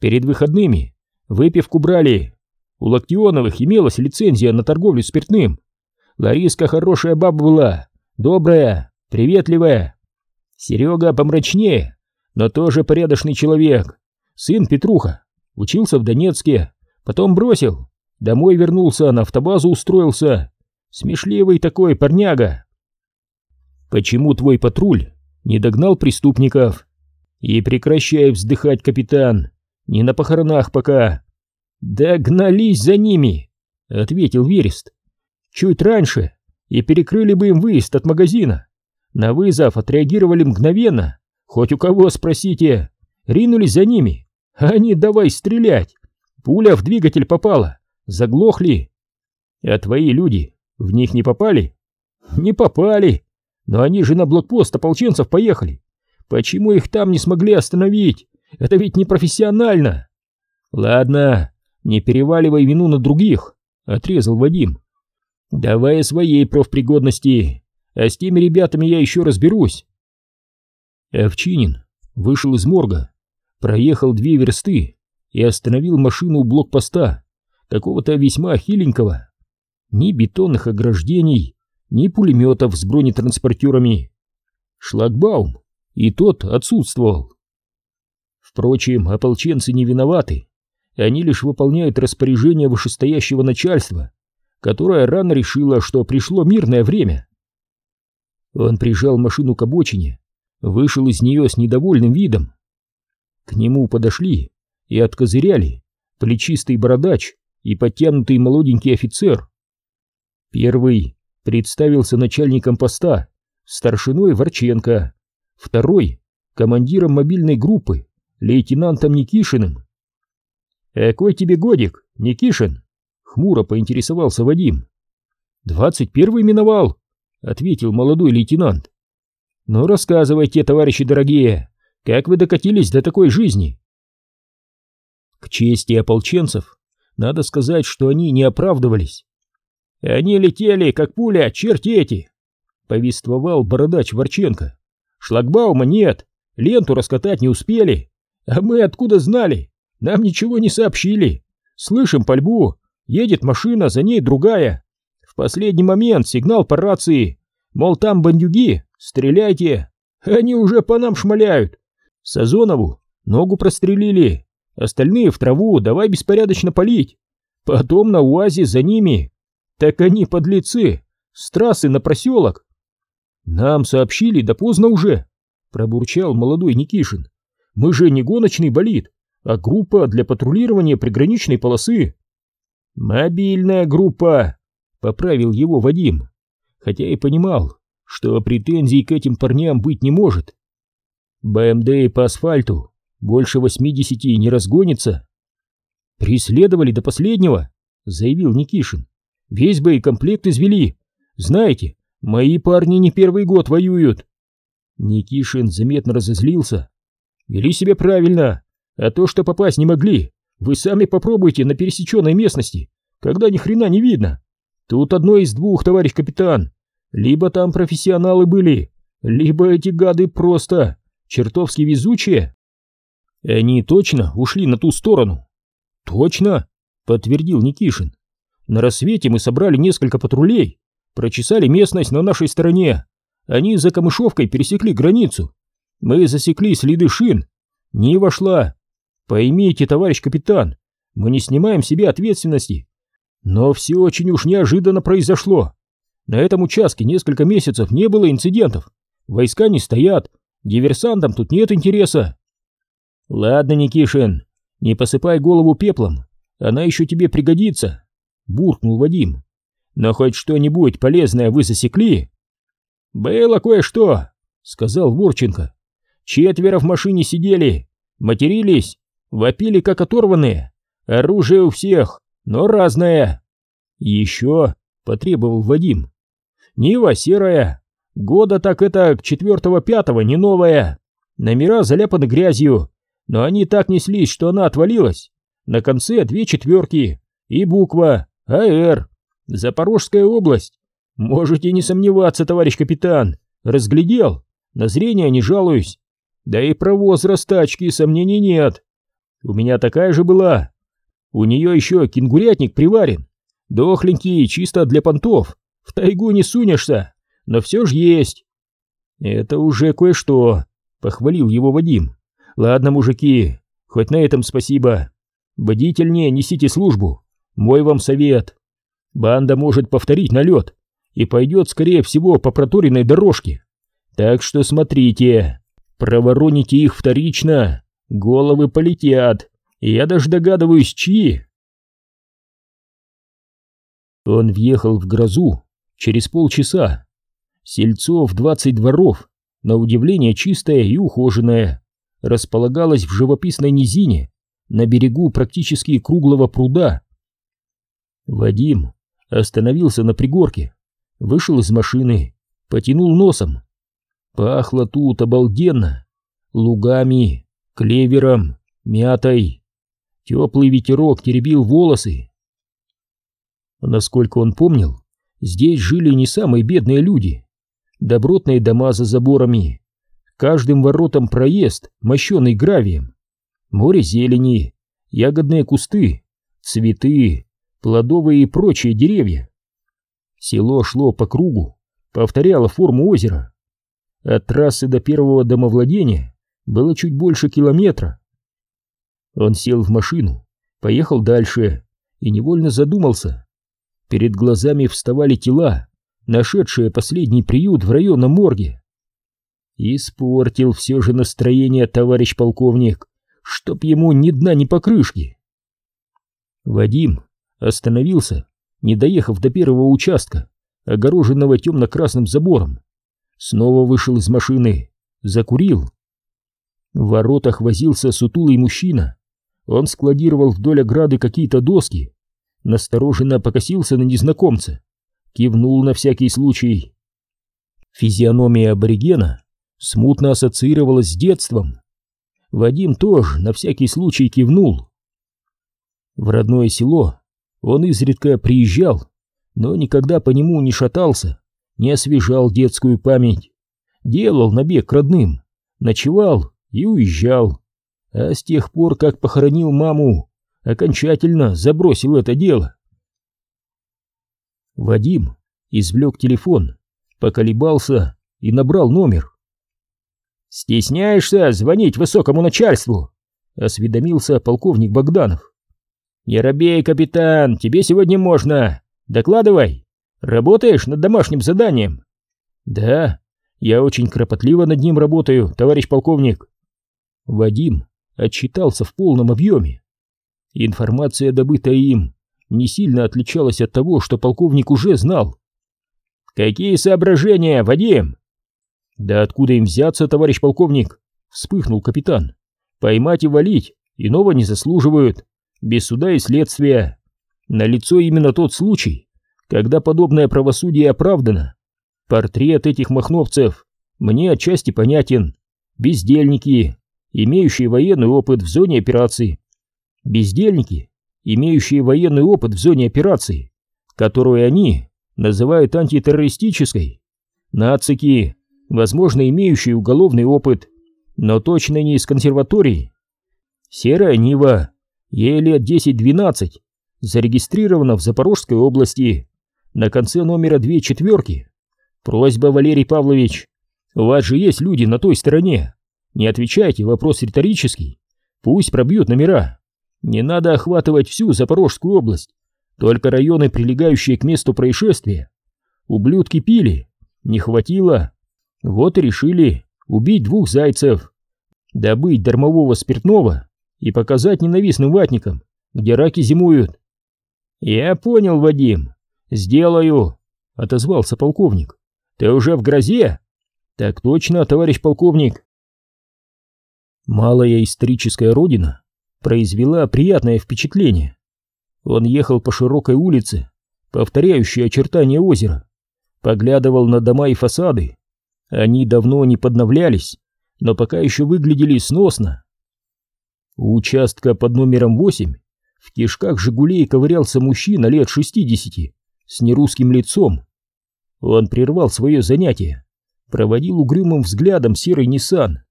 [SPEAKER 1] Перед выходными выпивку брали. У Локтионовых имелась лицензия на торговлю спиртным. Лариска хорошая баба была, добрая, приветливая. Серега помрачнее, но тоже порядочный человек. Сын Петруха, учился в Донецке, потом бросил. Домой вернулся, на автобазу устроился. Смешливый такой парняга. Почему твой патруль не догнал преступников? И прекращай вздыхать, капитан. Не на похоронах пока. Догнались за ними, ответил Верест. Чуть раньше и перекрыли бы им выезд от магазина. На вызов отреагировали мгновенно. Хоть у кого спросите. Ринулись за ними. Они давай стрелять. Пуля в двигатель попала. Заглохли. А твои люди в них не попали? Не попали. Но они же на блокпост ополченцев поехали. Почему их там не смогли остановить? Это ведь не профессионально. Ладно, не переваливай вину на других, отрезал Вадим. Давай о своей профпригодности, а с теми ребятами я еще разберусь. Овчинин вышел из морга, проехал две версты и остановил машину у блокпоста, какого-то весьма хиленького. Ни бетонных ограждений, ни пулеметов с бронетранспортерами. Шлагбаум, и тот отсутствовал. Впрочем, ополченцы не виноваты. Они лишь выполняют распоряжение вышестоящего начальства, которое рано решило, что пришло мирное время. Он прижал машину к обочине, вышел из нее с недовольным видом. К нему подошли и откозыряли плечистый бородач и подтянутый молоденький офицер. Первый представился начальником поста, старшиной Ворченко, второй — командиром мобильной группы, лейтенантом Никишиным. «Какой тебе годик, Никишин?» — хмуро поинтересовался Вадим. «Двадцать первый миновал», — ответил молодой лейтенант. «Ну, рассказывайте, товарищи дорогие, как вы докатились до такой жизни?» К чести ополченцев, надо сказать, что они не оправдывались. «Они летели, как пуля, черти эти!» — повествовал бородач Ворченко. «Шлагбаума нет, ленту раскатать не успели, а мы откуда знали? Нам ничего не сообщили. Слышим пальбу, едет машина, за ней другая. В последний момент сигнал по рации, мол, там бандюги, стреляйте. Они уже по нам шмаляют. Сазонову ногу прострелили, остальные в траву, давай беспорядочно палить. Потом на УАЗе за ними. Так они подлецы, с трассы на проселок. Нам сообщили, да поздно уже, пробурчал молодой Никишин. Мы же не гоночный болид, а группа для патрулирования приграничной полосы. Мобильная группа, поправил его Вадим, хотя и понимал, что претензий к этим парням быть не может. БМД по асфальту больше восьмидесяти не разгонится. Преследовали до последнего, заявил Никишин. Весь боекомплект извели. Знаете, мои парни не первый год воюют. Никишин заметно разозлился. Вели себя правильно, а то, что попасть не могли, вы сами попробуйте на пересеченной местности, когда ни хрена не видно. Тут одно из двух, товарищ капитан. Либо там профессионалы были, либо эти гады просто чертовски везучие. Они точно ушли на ту сторону. Точно, подтвердил Никишин. На рассвете мы собрали несколько патрулей, прочесали местность на нашей стороне. Они за Камышовкой пересекли границу. Мы засекли следы шин. Не вошла, Поймите, товарищ капитан, мы не снимаем себе ответственности. Но все очень уж неожиданно произошло. На этом участке несколько месяцев не было инцидентов. Войска не стоят, диверсантам тут нет интереса. Ладно, Никишин, не посыпай голову пеплом, она еще тебе пригодится, буркнул Вадим. Но хоть что-нибудь полезное вы засекли? Было кое-что, сказал Ворченко. Четверо в машине сидели, матерились, вопили как оторванные. Оружие у всех, но разное. Еще потребовал Вадим. Нива серая, года так это к четвертого-пятого, не новая. Номера заляпаны грязью, но они так неслись, что она отвалилась. На конце две четверки и буква АР. Запорожская область. Можете не сомневаться, товарищ капитан. Разглядел. На зрение не жалуюсь. Да и про возраст тачки сомнений нет. У меня такая же была. У нее еще кенгурятник приварен. Дохленький, чисто для понтов. В тайгу не сунешься, но все же есть. Это уже кое-что, похвалил его Вадим. Ладно, мужики, хоть на этом спасибо. Бдительнее несите службу. Мой вам совет. Банда может повторить налет и пойдет, скорее всего, по проторенной дорожке. Так что смотрите, провороните их вторично, головы полетят, и я даже догадываюсь, чьи. Он въехал в грозу через полчаса. Сельцо в двадцать дворов, на удивление чистое и ухоженное, располагалось в живописной низине, на берегу практически круглого пруда. Вадим остановился на пригорке, вышел из машины, потянул носом. Пахло тут обалденно, лугами, клевером, мятой. Теплый ветерок теребил волосы. Насколько он помнил, здесь жили не самые бедные люди. Добротные дома за заборами, каждым воротом проезд, мощенный гравием. Море зелени, ягодные кусты, цветы, плодовые и прочие деревья. Село шло по кругу, повторяло форму озера. От трассы до первого домовладения было чуть больше километра. Он сел в машину, поехал дальше и невольно задумался. Перед глазами вставали тела, нашедшие последний приют в районном морге. Испортил все же настроение товарищ полковник, чтоб ему ни дна, ни покрышки. Вадим остановился, не доехав до первого участка, огороженного темно-красным забором. Снова вышел из машины, закурил. В воротах возился сутулый мужчина. Он складировал вдоль ограды какие-то доски, настороженно покосился на незнакомца, кивнул на всякий случай. Физиономия аборигена смутно ассоциировалась с детством. Вадим тоже на всякий случай кивнул. В родное село он изредка приезжал, но никогда по нему не шатался, не освежал детскую память. Делал набег к родным, ночевал и уезжал. А с тех пор, как похоронил маму, окончательно забросил это дело. Вадим извлек телефон, поколебался и набрал номер. «Стесняешься звонить высокому начальству?» — осведомился полковник Богданов. «Не робей, капитан, тебе сегодня можно. Докладывай. Работаешь над домашним заданием?» «Да, я очень кропотливо над ним работаю, товарищ полковник». Вадим отчитался в полном объеме. Информация, добытая им, не сильно отличалась от того, что полковник уже знал. «Какие соображения, Вадим?» «Да откуда им взяться, товарищ полковник?» — вспыхнул капитан. «Поймать и валить иного не заслуживают без суда и следствия. На лицо именно тот случай, когда подобное правосудие оправдано. Портрет этих махновцев мне отчасти понятен. Бездельники, имеющие военный опыт в зоне операции. Бездельники, имеющие военный опыт в зоне операции, которую они называют антитеррористической. Нацики, возможно, имеющие уголовный опыт, но точно не из консерватории. Серая Нива, Ей лет 10-12, зарегистрирована в Запорожской области, на конце номера две четверки. Просьба, Валерий Павлович, у вас же есть люди на той стороне. Не отвечайте, вопрос риторический. Пусть пробьют номера. Не надо охватывать всю Запорожскую область, только районы, прилегающие к месту происшествия. Ублюдки пили, не хватило. Вот и решили убить двух зайцев, добыть дармового спиртного и показать ненавистным ватникам, где раки зимуют. «Я понял, Вадим. Сделаю», — отозвался полковник. «Ты уже в грозе?» «Так точно, товарищ полковник». Малая историческая родина произвела приятное впечатление. Он ехал по широкой улице, повторяющей очертания озера, поглядывал на дома и фасады. Они давно не подновлялись, но пока еще выглядели сносно. У участка под номером 8 в кишках «Жигулей» ковырялся мужчина лет 60 с нерусским лицом. Он прервал свое занятие, проводил угрюмым взглядом серый Ниссан.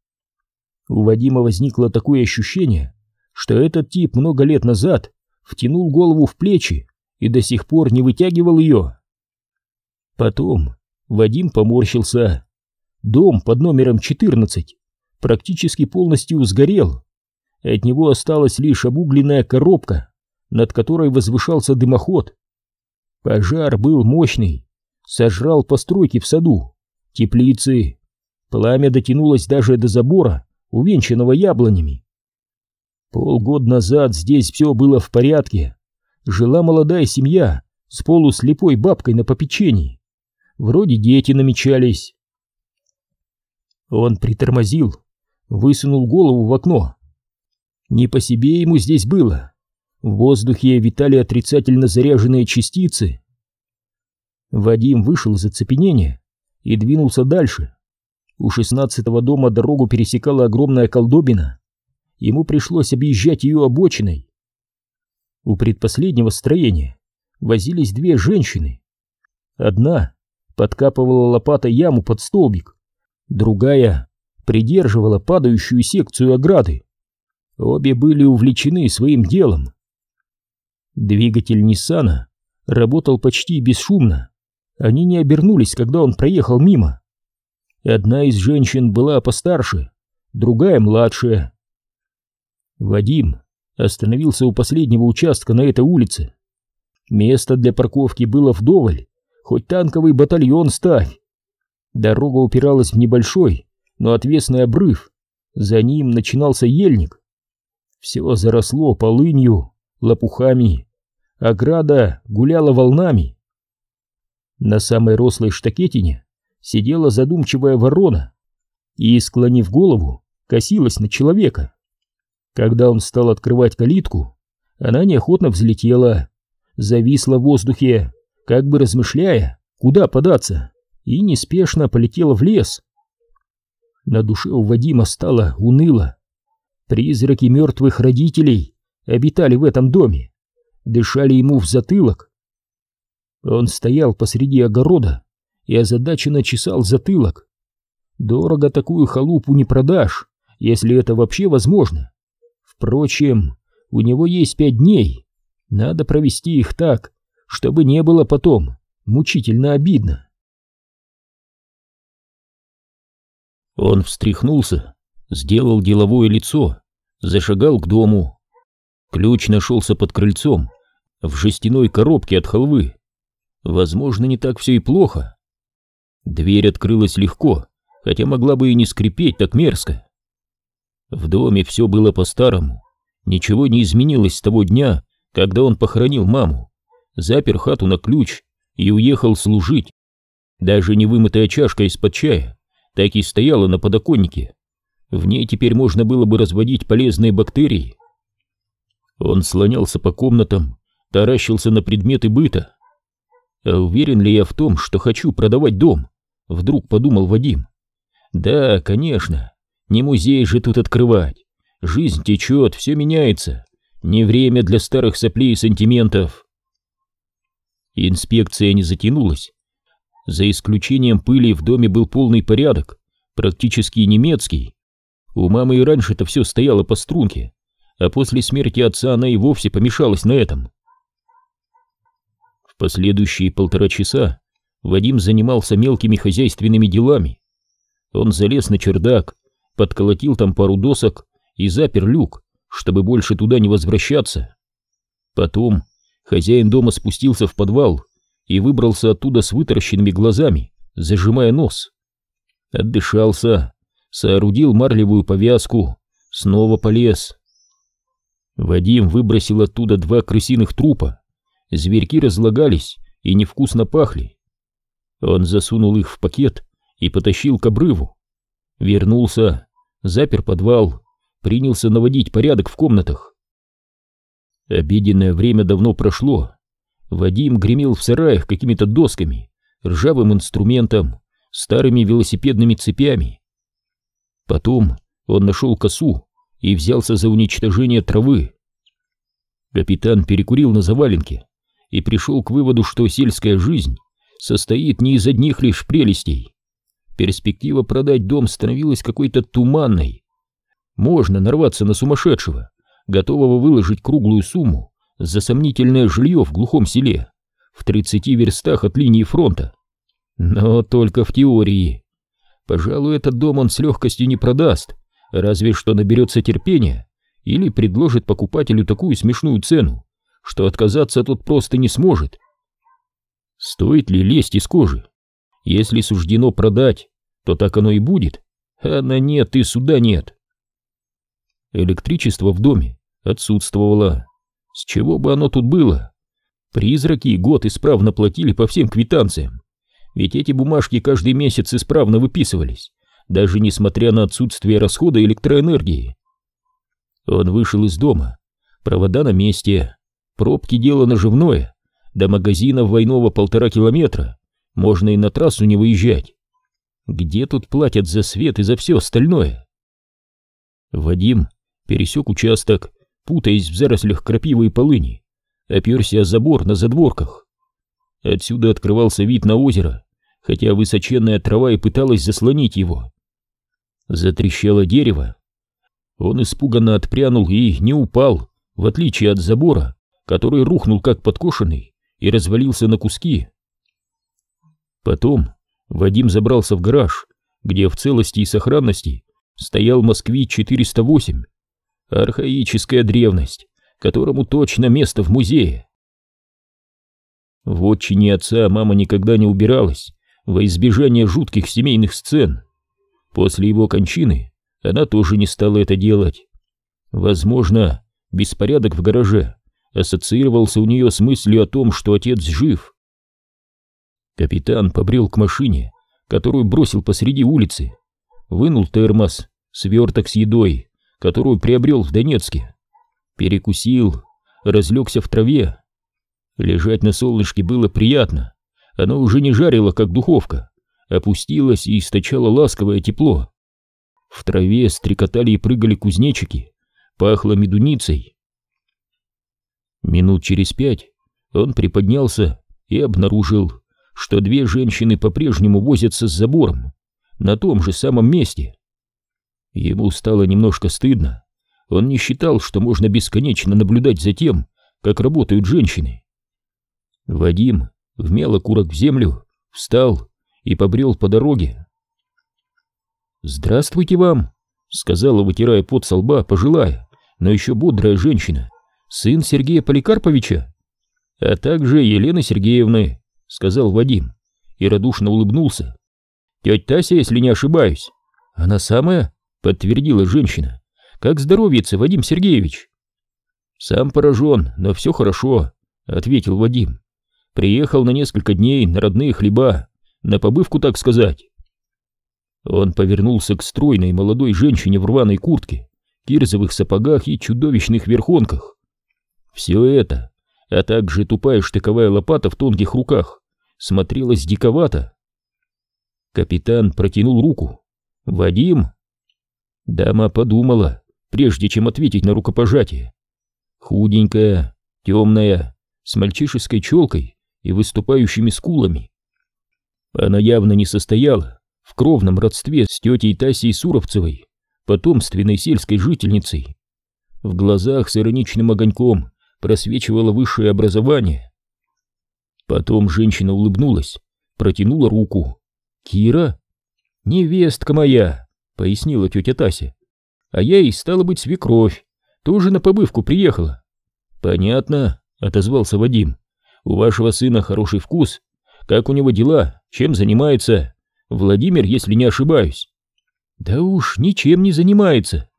[SPEAKER 1] У Вадима возникло такое ощущение, что этот тип много лет назад втянул голову в плечи и до сих пор не вытягивал ее. Потом Вадим поморщился. Дом под номером 14 практически полностью сгорел. От него осталась лишь обугленная коробка, над которой возвышался дымоход. Пожар был мощный, сожрал постройки в саду, теплицы. Пламя дотянулось даже до забора, увенчанного яблонями. Полгода назад здесь все было в порядке. Жила молодая семья с полуслепой бабкой на попечении. Вроде дети намечались. Он притормозил, высунул голову в окно. Не по себе ему здесь было. В воздухе витали отрицательно заряженные частицы. Вадим вышел из оцепенения и двинулся дальше. У шестнадцатого дома дорогу пересекала огромная колдобина ему пришлось объезжать ее обочиной. У предпоследнего строения возились две женщины. Одна подкапывала лопатой яму под столбик, другая придерживала падающую секцию ограды. Обе были увлечены своим делом. Двигатель Ниссана работал почти бесшумно. Они не обернулись, когда он проехал мимо. Одна из женщин была постарше, другая младшая. Вадим остановился у последнего участка на этой улице. Место для парковки было вдоволь, хоть танковый батальон ставь. Дорога упиралась в небольшой, но отвесный обрыв. За ним начинался ельник. Все заросло полынью, лопухами. Ограда гуляла волнами. На самой рослой штакетине сидела задумчивая ворона и, склонив голову, косилась на человека. Когда он стал открывать калитку, она неохотно взлетела, зависла в воздухе, как бы размышляя, куда податься, и неспешно полетела в лес. На душе у Вадима стало уныло. Призраки мертвых родителей обитали в этом доме, дышали ему в затылок. Он стоял посреди огорода и озадаченно чесал затылок. Дорого такую халупу не продашь, если это вообще возможно. Впрочем, у него есть пять дней. Надо провести их так, чтобы не было потом мучительно обидно. Он встряхнулся, сделал деловое лицо, зашагал к дому. Ключ нашелся под крыльцом, в жестяной коробке от халвы. Возможно, не так все и плохо. Дверь открылась легко, хотя могла бы и не скрипеть так мерзко. В доме все было по-старому. Ничего не изменилось с того дня, когда он похоронил маму, запер хату на ключ и уехал служить. Даже невымытая чашка из-под чая так и стояла на подоконнике. В ней теперь можно было бы разводить полезные бактерии. Он слонялся по комнатам, таращился на предметы быта. А уверен ли я в том, что хочу продавать дом? Вдруг подумал Вадим. Да, конечно. Не музей же тут открывать. Жизнь течет, все меняется. Не время для старых соплей и сантиментов. Инспекция не затянулась. За исключением пыли в доме был полный порядок, практически немецкий. У мамы и раньше-то все стояло по струнке, а после смерти отца она и вовсе помешалась на этом. В последующие полтора часа Вадим занимался мелкими хозяйственными делами. Он залез на чердак, подколотил там пару досок и запер люк, чтобы больше туда не возвращаться. Потом хозяин дома спустился в подвал и выбрался оттуда с вытаращенными глазами, зажимая нос. Отдышался, соорудил марлевую повязку, снова полез. Вадим выбросил оттуда два крысиных трупа. Зверьки разлагались и невкусно пахли. Он засунул их в пакет и потащил к обрыву. Вернулся, запер подвал, принялся наводить порядок в комнатах. Обеденное время давно прошло. Вадим гремел в сараях какими-то досками, ржавым инструментом, старыми велосипедными цепями. Потом он нашел косу и взялся за уничтожение травы. Капитан перекурил на заваленке и пришел к выводу, что сельская жизнь состоит не из одних лишь прелестей. Перспектива продать дом становилась какой-то туманной. Можно нарваться на сумасшедшего, готового выложить круглую сумму за сомнительное жилье в глухом селе, в 30 верстах от линии фронта. Но только в теории. Пожалуй, этот дом он с легкостью не продаст, разве что наберется терпения или предложит покупателю такую смешную цену, что отказаться тот просто не сможет. Стоит ли лезть из кожи? Если суждено продать, то так оно и будет, а на нет и суда нет. Электричество в доме отсутствовало. С чего бы оно тут было? Призраки год исправно платили по всем квитанциям, ведь эти бумажки каждый месяц исправно выписывались, даже несмотря на отсутствие расхода электроэнергии. Он вышел из дома, провода на месте, пробки дело наживное, до магазина двойного полтора километра, можно и на трассу не выезжать. Где тут платят за свет и за все остальное? Вадим пересек участок, путаясь в зарослях крапивы и полыни, оперся о забор на задворках. Отсюда открывался вид на озеро, хотя высоченная трава и пыталась заслонить его. Затрещало дерево. Он испуганно отпрянул и не упал, в отличие от забора, который рухнул как подкошенный и развалился на куски. Потом Вадим забрался в гараж, где в целости и сохранности стоял «Москвич-408», архаическая древность, которому точно место в музее. В отчине отца мама никогда не убиралась во избежание жутких семейных сцен. После его кончины она тоже не стала это делать. Возможно, беспорядок в гараже ассоциировался у нее с мыслью о том, что отец жив. Капитан побрел к машине, которую бросил посреди улицы, вынул термос, сверток с едой, которую приобрел в Донецке, перекусил, разлегся в траве. Лежать на солнышке было приятно, оно уже не жарило, как духовка, опустилось и источало ласковое тепло. В траве стрекотали и прыгали кузнечики, пахло медуницей. Минут через пять он приподнялся и обнаружил, что две женщины по-прежнему возятся с забором на том же самом месте. Ему стало немножко стыдно. Он не считал, что можно бесконечно наблюдать за тем, как работают женщины. Вадим вмял окурок в землю, встал и побрел по дороге. «Здравствуйте вам!» — сказала, вытирая пот со лба, пожилая, но еще бодрая женщина, сын Сергея Поликарповича, а также Елены Сергеевны, — сказал Вадим и радушно улыбнулся. «Тетя Тася, если не ошибаюсь». «Она самая?» — подтвердила женщина. «Как здоровится, Вадим Сергеевич?» «Сам поражен, но все хорошо», — ответил Вадим. «Приехал на несколько дней на родные хлеба, на побывку, так сказать». Он повернулся к стройной молодой женщине в рваной куртке, кирзовых сапогах и чудовищных верхонках. Все это, а также тупая штыковая лопата в тонких руках, смотрелось диковато. Капитан протянул руку. «Вадим?» Дама подумала, прежде чем ответить на рукопожатие. Худенькая, темная, с мальчишеской челкой и выступающими скулами. Она явно не состояла в кровном родстве с тетей Тасей Суровцевой, потомственной сельской жительницей. В глазах с ироничным огоньком просвечивало высшее образование. Потом женщина улыбнулась, протянула руку. «Кира?» «Невестка моя», — пояснила тетя Тася. «А я и стала быть свекровь, тоже на побывку приехала. Понятно, отозвался Вадим. У вашего сына хороший вкус. Как у него дела? Чем занимается? Владимир, если не ошибаюсь. Да уж, ничем не занимается.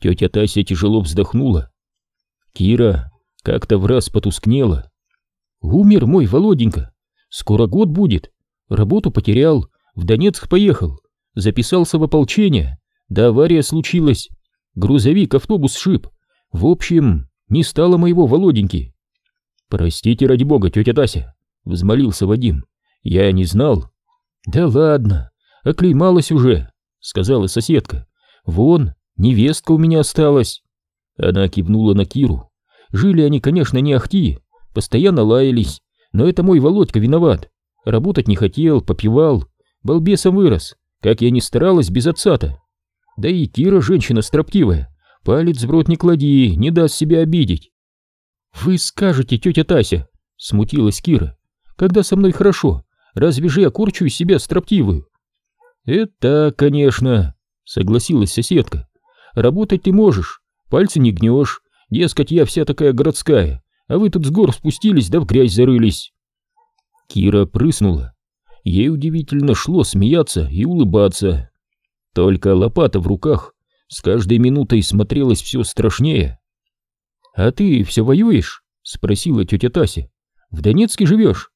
[SPEAKER 1] Тетя Тася тяжело вздохнула. Кира как-то в раз потускнела. Умер мой Володенька. Скоро год будет. Работу потерял, в Донецк поехал. Записался в ополчение. Да авария случилась. Грузовик автобус шип. В общем, не стало моего Володеньки. Простите ради бога, тетя Тася, взмолился Вадим. Я не знал. Да ладно, оклеймалась уже, сказала соседка. Вон, невестка у меня осталась. Она кивнула на Киру. Жили они, конечно, не ахти, постоянно лаялись, но это мой Володька виноват. Работать не хотел, попивал, балбесом вырос, как я ни старалась без отца-то. Да и Кира женщина строптивая, палец в рот не клади, не даст себя обидеть. Вы скажете, тетя Тася, смутилась Кира, когда со мной хорошо, разве же я корчу из себя строптивую? Это, конечно, согласилась соседка. Работать ты можешь, пальцы не гнешь, дескать, я вся такая городская, а вы тут с гор спустились да в грязь зарылись. Кира прыснула. Ей удивительно шло смеяться и улыбаться. Только лопата в руках с каждой минутой смотрелась все страшнее. «А ты все воюешь?» — спросила тетя Тася. «В Донецке живешь?»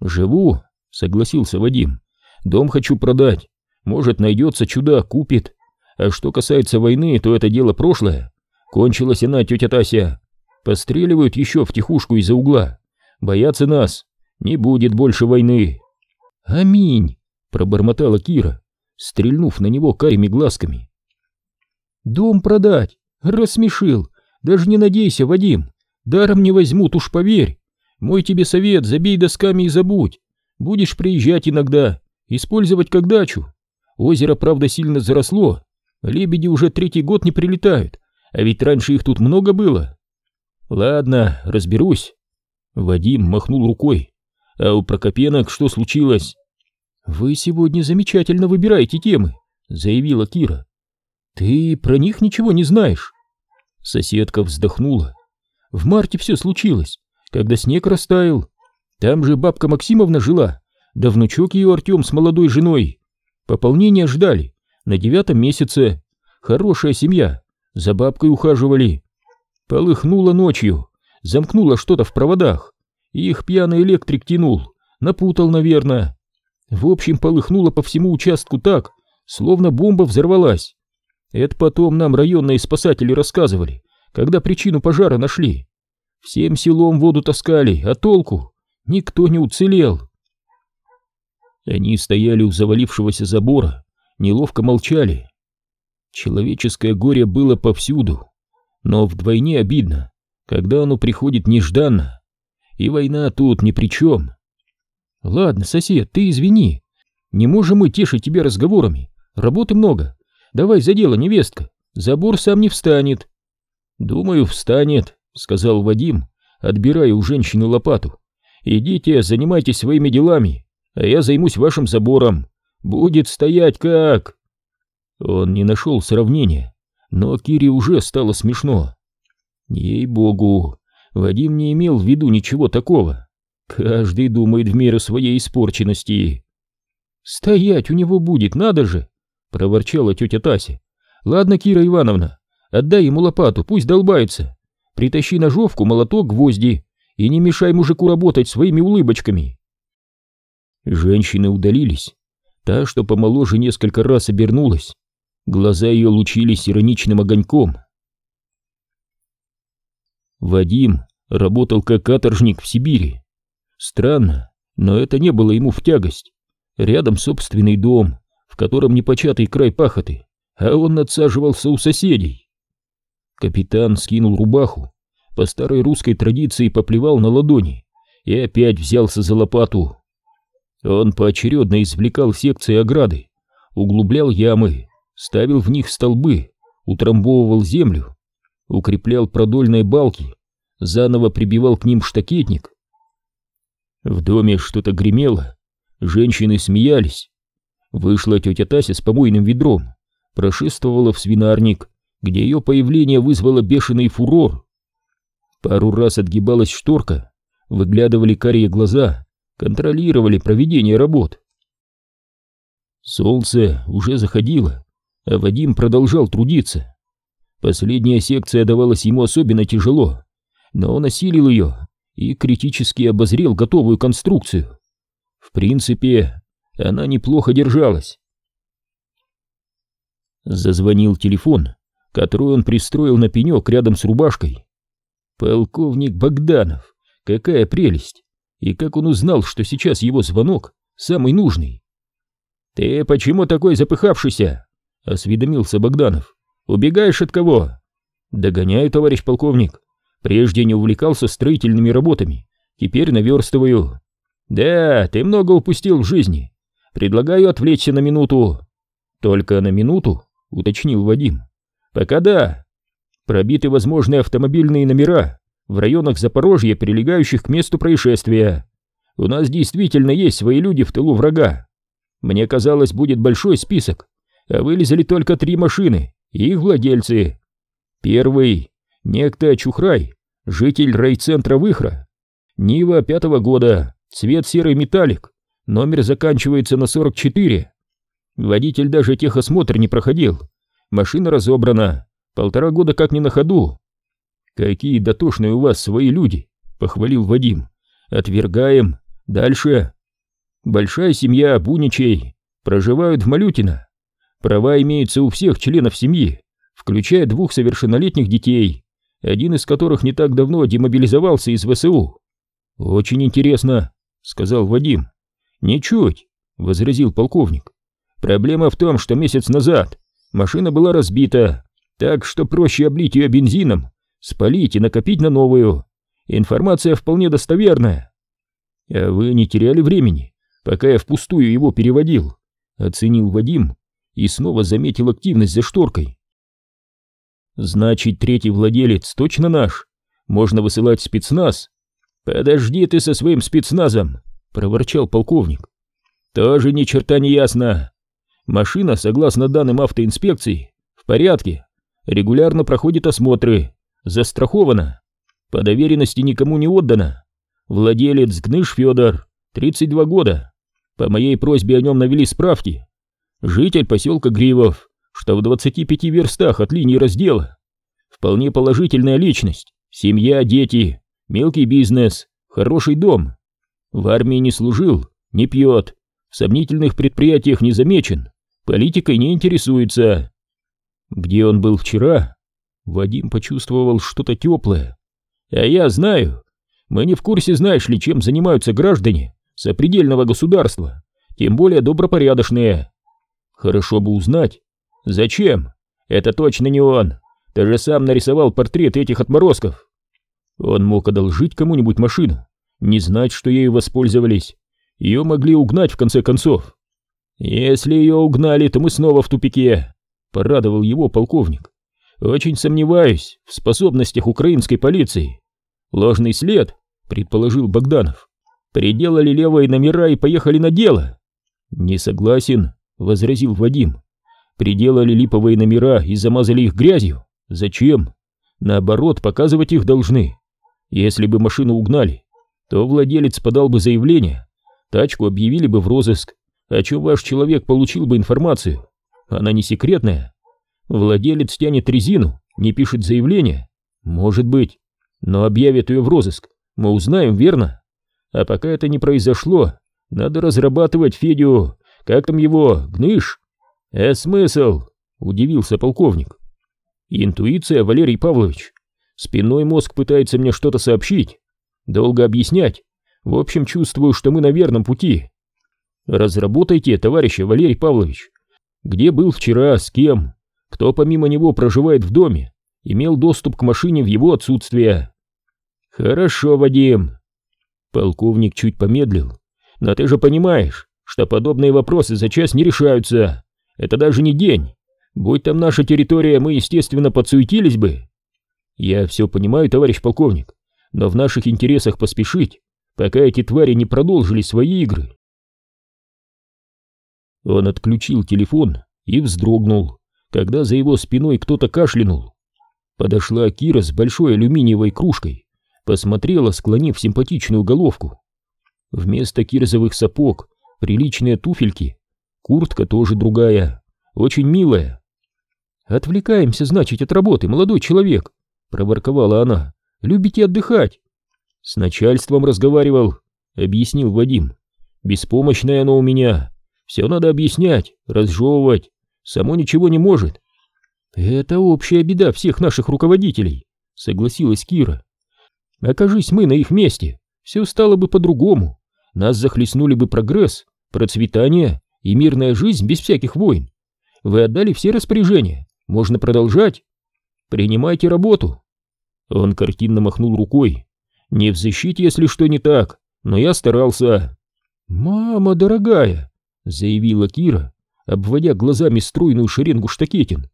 [SPEAKER 1] «Живу», — согласился Вадим. «Дом хочу продать. Может, найдется чудо, купит. А что касается войны, то это дело прошлое. Кончилась она, тетя Тася. Постреливают еще в тихушку из-за угла. Боятся нас. Не будет больше войны. Аминь, пробормотала Кира, стрельнув на него карими глазками. Дом продать? Рассмешил. Даже не надейся, Вадим. Даром не возьмут, уж поверь. Мой тебе совет, забей досками и забудь. Будешь приезжать иногда, использовать как дачу. Озеро, правда, сильно заросло. Лебеди уже третий год не прилетают, а ведь раньше их тут много было. Ладно, разберусь. Вадим махнул рукой. А у Прокопенок что случилось? Вы сегодня замечательно выбираете темы, заявила Кира. Ты про них ничего не знаешь. Соседка вздохнула. В марте все случилось, когда снег растаял. Там же бабка Максимовна жила, да внучок ее Артем с молодой женой. Пополнения ждали на девятом месяце. Хорошая семья, за бабкой ухаживали. Полыхнула ночью, замкнула что-то в проводах. Их пьяный электрик тянул, напутал, наверное. В общем, полыхнуло по всему участку так, словно бомба взорвалась. Это потом нам районные спасатели рассказывали, когда причину пожара нашли. Всем селом воду таскали, а толку? Никто не уцелел. Они стояли у завалившегося забора, неловко молчали. Человеческое горе было повсюду, но вдвойне обидно, когда оно приходит нежданно и война тут ни при чем. Ладно, сосед, ты извини. Не можем мы тешить тебя разговорами. Работы много. Давай за дело, невестка. Забор сам не встанет. Думаю, встанет, сказал Вадим, отбирая у женщины лопату. Идите, занимайтесь своими делами, а я займусь вашим забором. Будет стоять как... Он не нашел сравнения, но Кире уже стало смешно. Ей-богу, Вадим не имел в виду ничего такого. Каждый думает в меру своей испорченности. «Стоять у него будет, надо же!» — проворчала тетя Тася. «Ладно, Кира Ивановна, отдай ему лопату, пусть долбается. Притащи ножовку, молоток, гвозди и не мешай мужику работать своими улыбочками». Женщины удалились. Та, что помоложе, несколько раз обернулась. Глаза ее лучились ироничным огоньком. Вадим работал как каторжник в Сибири. Странно, но это не было ему в тягость. Рядом собственный дом, в котором непочатый край пахоты, а он надсаживался у соседей. Капитан скинул рубаху, по старой русской традиции поплевал на ладони и опять взялся за лопату. Он поочередно извлекал секции ограды, углублял ямы, ставил в них столбы, утрамбовывал землю укреплял продольные балки, заново прибивал к ним штакетник. В доме что-то гремело, женщины смеялись. Вышла тетя Тася с помойным ведром, прошествовала в свинарник, где ее появление вызвало бешеный фурор. Пару раз отгибалась шторка, выглядывали карие глаза, контролировали проведение работ. Солнце уже заходило, а Вадим продолжал трудиться. Последняя секция давалась ему особенно тяжело, но он осилил ее и критически обозрел готовую конструкцию. В принципе, она неплохо держалась. Зазвонил телефон, который он пристроил на пенек рядом с рубашкой. Полковник Богданов, какая прелесть! И как он узнал, что сейчас его звонок самый нужный? «Ты почему такой запыхавшийся?» — осведомился Богданов. «Убегаешь от кого?» «Догоняю, товарищ полковник. Прежде не увлекался строительными работами, теперь наверстываю». «Да, ты много упустил в жизни. Предлагаю отвлечься на минуту». «Только на минуту?» — уточнил Вадим. «Пока да. Пробиты возможные автомобильные номера в районах Запорожья, прилегающих к месту происшествия. У нас действительно есть свои люди в тылу врага. Мне казалось, будет большой список, а вылезли только три машины их владельцы. Первый — некто Чухрай, житель райцентра Выхра. Нива пятого года, цвет серый металлик, номер заканчивается на 44. Водитель даже техосмотр не проходил. Машина разобрана, полтора года как не на ходу. «Какие дотошные у вас свои люди!» — похвалил Вадим. «Отвергаем. Дальше. Большая семья Буничей проживают в Малютино. Права имеются у всех членов семьи, включая двух совершеннолетних детей, один из которых не так давно демобилизовался из ВСУ. «Очень интересно», — сказал Вадим. «Ничуть», — возразил полковник. «Проблема в том, что месяц назад машина была разбита, так что проще облить ее бензином, спалить и накопить на новую. Информация вполне достоверная». «А вы не теряли времени, пока я впустую его переводил?» — оценил Вадим и снова заметил активность за шторкой. Значит, третий владелец точно наш. Можно высылать спецназ. Подожди ты со своим спецназом, проворчал полковник. Тоже ни черта не ясно. Машина, согласно данным автоинспекции, в порядке. Регулярно проходит осмотры. Застрахована. По доверенности никому не отдана. Владелец Гныш Федор, 32 года. По моей просьбе о нем навели справки. Житель поселка Гривов, что в 25 верстах от линии раздела. Вполне положительная личность, семья, дети, мелкий бизнес, хороший дом. В армии не служил, не пьет, в сомнительных предприятиях не замечен, политикой не интересуется. Где он был вчера? Вадим почувствовал что-то теплое. А я знаю. Мы не в курсе, знаешь ли, чем занимаются граждане сопредельного государства, тем более добропорядочные. Хорошо бы узнать, «Зачем? Это точно не он. Ты же сам нарисовал портрет этих отморозков». Он мог одолжить кому-нибудь машину, не знать, что ею воспользовались. Ее могли угнать в конце концов. «Если ее угнали, то мы снова в тупике», — порадовал его полковник. «Очень сомневаюсь в способностях украинской полиции. Ложный след», — предположил Богданов. «Приделали левые номера и поехали на дело». «Не согласен», — возразил Вадим. Приделали липовые номера и замазали их грязью. Зачем? Наоборот, показывать их должны. Если бы машину угнали, то владелец подал бы заявление, тачку объявили бы в розыск, о чем ваш человек получил бы информацию. Она не секретная. Владелец тянет резину, не пишет заявление. Может быть, но объявят ее в розыск. Мы узнаем, верно? А пока это не произошло, надо разрабатывать Федю, как там его, Гныш, «Э, смысл?» — удивился полковник. «Интуиция, Валерий Павлович. Спинной мозг пытается мне что-то сообщить. Долго объяснять. В общем, чувствую, что мы на верном пути. Разработайте, товарищ Валерий Павлович. Где был вчера, с кем? Кто помимо него проживает в доме? Имел доступ к машине в его отсутствие?» «Хорошо, Вадим». Полковник чуть помедлил. «Но ты же понимаешь, что подобные вопросы за час не решаются». Это даже не день. Будь там наша территория, мы, естественно, подсуетились бы. Я все понимаю, товарищ полковник, но в наших интересах поспешить, пока эти твари не продолжили свои игры. Он отключил телефон и вздрогнул, когда за его спиной кто-то кашлянул. Подошла Кира с большой алюминиевой кружкой, посмотрела, склонив симпатичную головку. Вместо кирзовых сапог приличные туфельки, куртка тоже другая, очень милая. «Отвлекаемся, значит, от работы, молодой человек», — проворковала она. «Любите отдыхать?» «С начальством разговаривал», — объяснил Вадим. «Беспомощное оно у меня. Все надо объяснять, разжевывать. Само ничего не может». «Это общая беда всех наших руководителей», — согласилась Кира. «Окажись мы на их месте, все стало бы по-другому. Нас захлестнули бы прогресс, процветание и мирная жизнь без всяких войн. Вы отдали все распоряжения, можно продолжать. Принимайте работу». Он картинно махнул рукой. «Не в защите, если что не так, но я старался». «Мама дорогая», — заявила Кира, обводя глазами стройную шеренгу штакетин.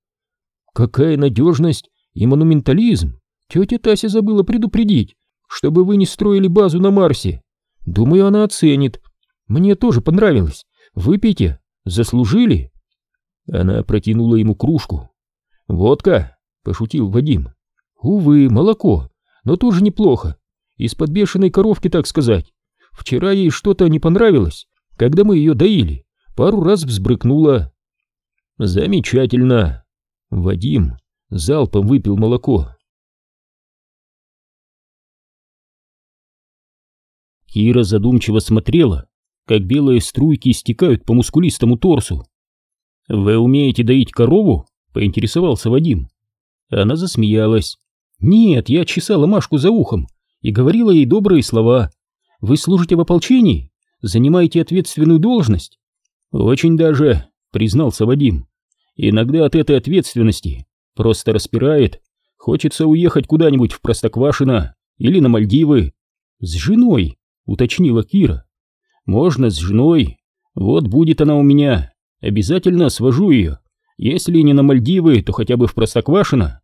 [SPEAKER 1] «Какая надежность и монументализм! Тетя Тася забыла предупредить, чтобы вы не строили базу на Марсе. Думаю, она оценит. Мне тоже понравилось. Выпейте, заслужили». Она протянула ему кружку. «Водка?» — пошутил Вадим. «Увы, молоко, но тоже неплохо. Из-под бешеной коровки, так сказать. Вчера ей что-то не понравилось, когда мы ее доили. Пару раз взбрыкнула». «Замечательно!» Вадим залпом выпил молоко. Кира задумчиво смотрела, как белые струйки стекают по мускулистому торсу. «Вы умеете доить корову?» — поинтересовался Вадим. Она засмеялась. «Нет, я чесала Машку за ухом и говорила ей добрые слова. Вы служите в ополчении? Занимаете ответственную должность?» «Очень даже», — признался Вадим. «Иногда от этой ответственности просто распирает. Хочется уехать куда-нибудь в Простоквашино или на Мальдивы. С женой», — уточнила Кира. «Можно с женой. Вот будет она у меня. Обязательно свожу ее. Если не на Мальдивы, то хотя бы в Простоквашино».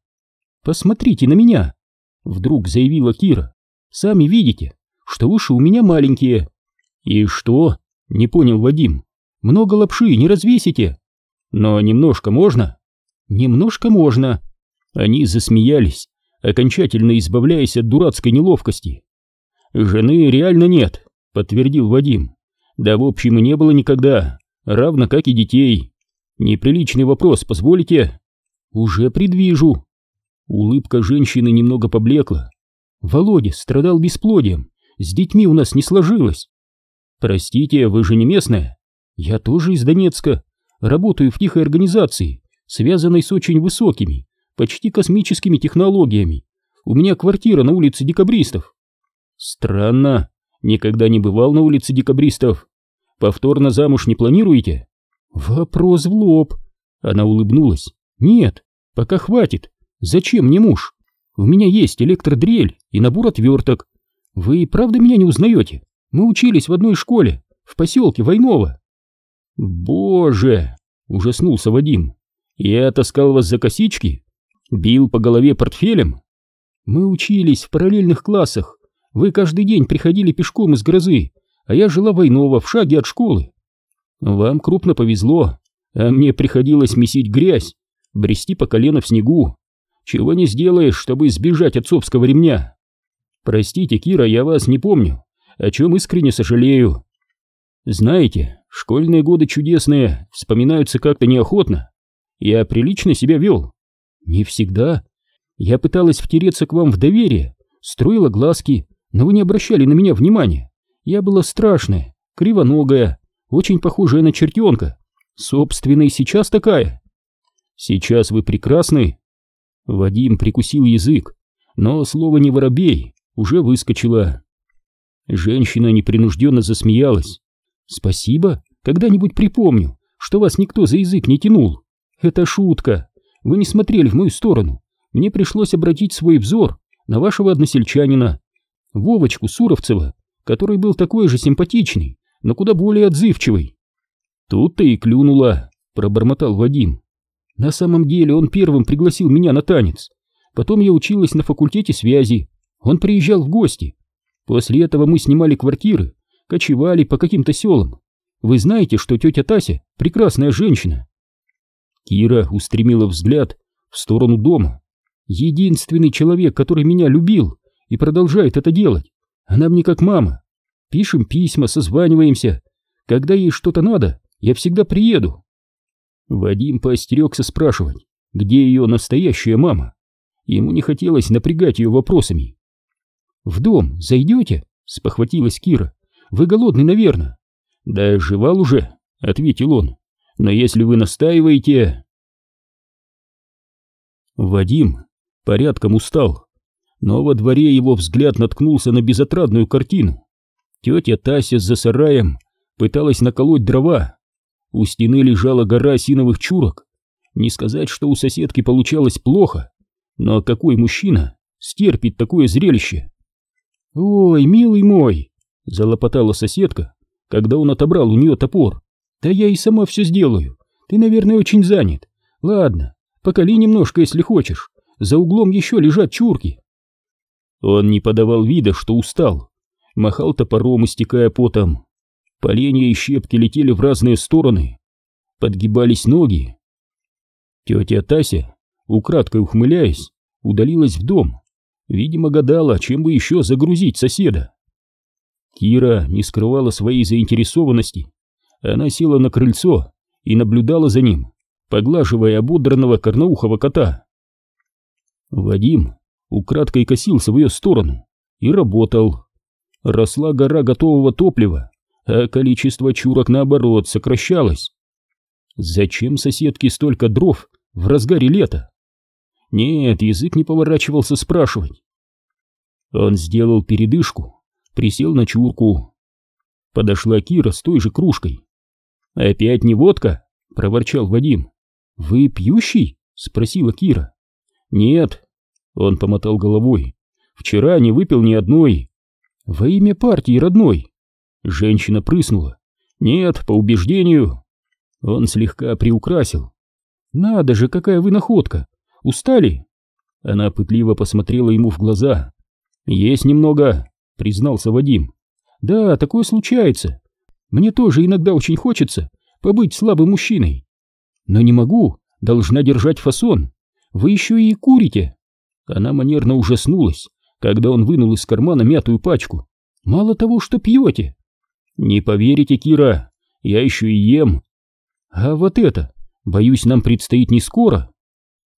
[SPEAKER 1] «Посмотрите на меня», — вдруг заявила Кира. «Сами видите, что уши у меня маленькие». «И что?» — не понял Вадим. «Много лапши не развесите». «Но немножко можно?» «Немножко можно». Они засмеялись, окончательно избавляясь от дурацкой неловкости. «Жены реально нет», — подтвердил Вадим. «Да в общем и не было никогда, равно как и детей. Неприличный вопрос, позволите?» «Уже предвижу». Улыбка женщины немного поблекла. «Володя страдал бесплодием, с детьми у нас не сложилось». «Простите, вы же не местная?» «Я тоже из Донецка, работаю в тихой организации, связанной с очень высокими, почти космическими технологиями. У меня квартира на улице Декабристов». «Странно, никогда не бывал на улице Декабристов. Повторно замуж не планируете?» «Вопрос в лоб». Она улыбнулась. «Нет, пока хватит. Зачем мне муж? У меня есть электродрель и набор отверток. Вы правда меня не узнаете? Мы учились в одной школе, в поселке Войново». «Боже!» — ужаснулся Вадим. «Я таскал вас за косички? Бил по голове портфелем?» «Мы учились в параллельных классах. Вы каждый день приходили пешком из грозы, а я жила Войново в шаге от школы. Вам крупно повезло, а мне приходилось месить грязь, брести по колено в снегу. Чего не сделаешь, чтобы избежать отцовского ремня. Простите, Кира, я вас не помню, о чем искренне сожалею. Знаете, школьные годы чудесные, вспоминаются как-то неохотно. Я прилично себя вел. Не всегда. Я пыталась втереться к вам в доверие, строила глазки, но вы не обращали на меня внимания. Я была страшная, кривоногая, очень похожая на чертенка. Собственно, и сейчас такая. Сейчас вы прекрасны. Вадим прикусил язык, но слово «не воробей» уже выскочило. Женщина непринужденно засмеялась. «Спасибо, когда-нибудь припомню, что вас никто за язык не тянул. Это шутка. Вы не смотрели в мою сторону. Мне пришлось обратить свой взор на вашего односельчанина, Вовочку Суровцева, который был такой же симпатичный, но куда более отзывчивый. Тут-то и клюнула, пробормотал Вадим. На самом деле он первым пригласил меня на танец. Потом я училась на факультете связи. Он приезжал в гости. После этого мы снимали квартиры, кочевали по каким-то селам. Вы знаете, что тетя Тася прекрасная женщина. Кира устремила взгляд в сторону дома. Единственный человек, который меня любил и продолжает это делать. Она мне как мама. Пишем письма, созваниваемся. Когда ей что-то надо, я всегда приеду. Вадим поостерегся спрашивать, где ее настоящая мама. Ему не хотелось напрягать ее вопросами. «В дом зайдете?» — спохватилась Кира. «Вы голодный, наверное». «Да жевал уже», — ответил он. «Но если вы настаиваете...» Вадим порядком устал, но во дворе его взгляд наткнулся на безотрадную картину. Тетя Тася за сараем пыталась наколоть дрова. У стены лежала гора осиновых чурок. Не сказать, что у соседки получалось плохо, но какой мужчина стерпит такое зрелище? «Ой, милый мой!» — залопотала соседка, когда он отобрал у нее топор. «Да я и сама все сделаю. Ты, наверное, очень занят. Ладно, поколи немножко, если хочешь. За углом еще лежат чурки». Он не подавал вида, что устал. Махал топором, истекая потом. Поленья и щепки летели в разные стороны. Подгибались ноги. Тетя Тася, украдкой ухмыляясь, удалилась в дом. Видимо, гадала, чем бы еще загрузить соседа. Кира не скрывала своей заинтересованности. Она села на крыльцо и наблюдала за ним, поглаживая ободранного корноухого кота. Вадим украдкой косился в ее сторону и работал. Росла гора готового топлива, а количество чурок, наоборот, сокращалось. Зачем соседке столько дров в разгаре лета? Нет, язык не поворачивался спрашивать. Он сделал передышку, присел на чурку. Подошла Кира с той же кружкой. «Опять не водка?» — проворчал Вадим. «Вы пьющий?» — спросила Кира. «Нет». Он помотал головой. «Вчера не выпил ни одной». «Во имя партии, родной!» Женщина прыснула. «Нет, по убеждению». Он слегка приукрасил. «Надо же, какая вы находка! Устали?» Она пытливо посмотрела ему в глаза. «Есть немного», — признался Вадим. «Да, такое случается. Мне тоже иногда очень хочется побыть слабым мужчиной. Но не могу, должна держать фасон. Вы еще и курите». Она манерно ужаснулась, когда он вынул из кармана мятую пачку. «Мало того, что пьете». «Не поверите, Кира, я еще и ем». «А вот это, боюсь, нам предстоит не скоро».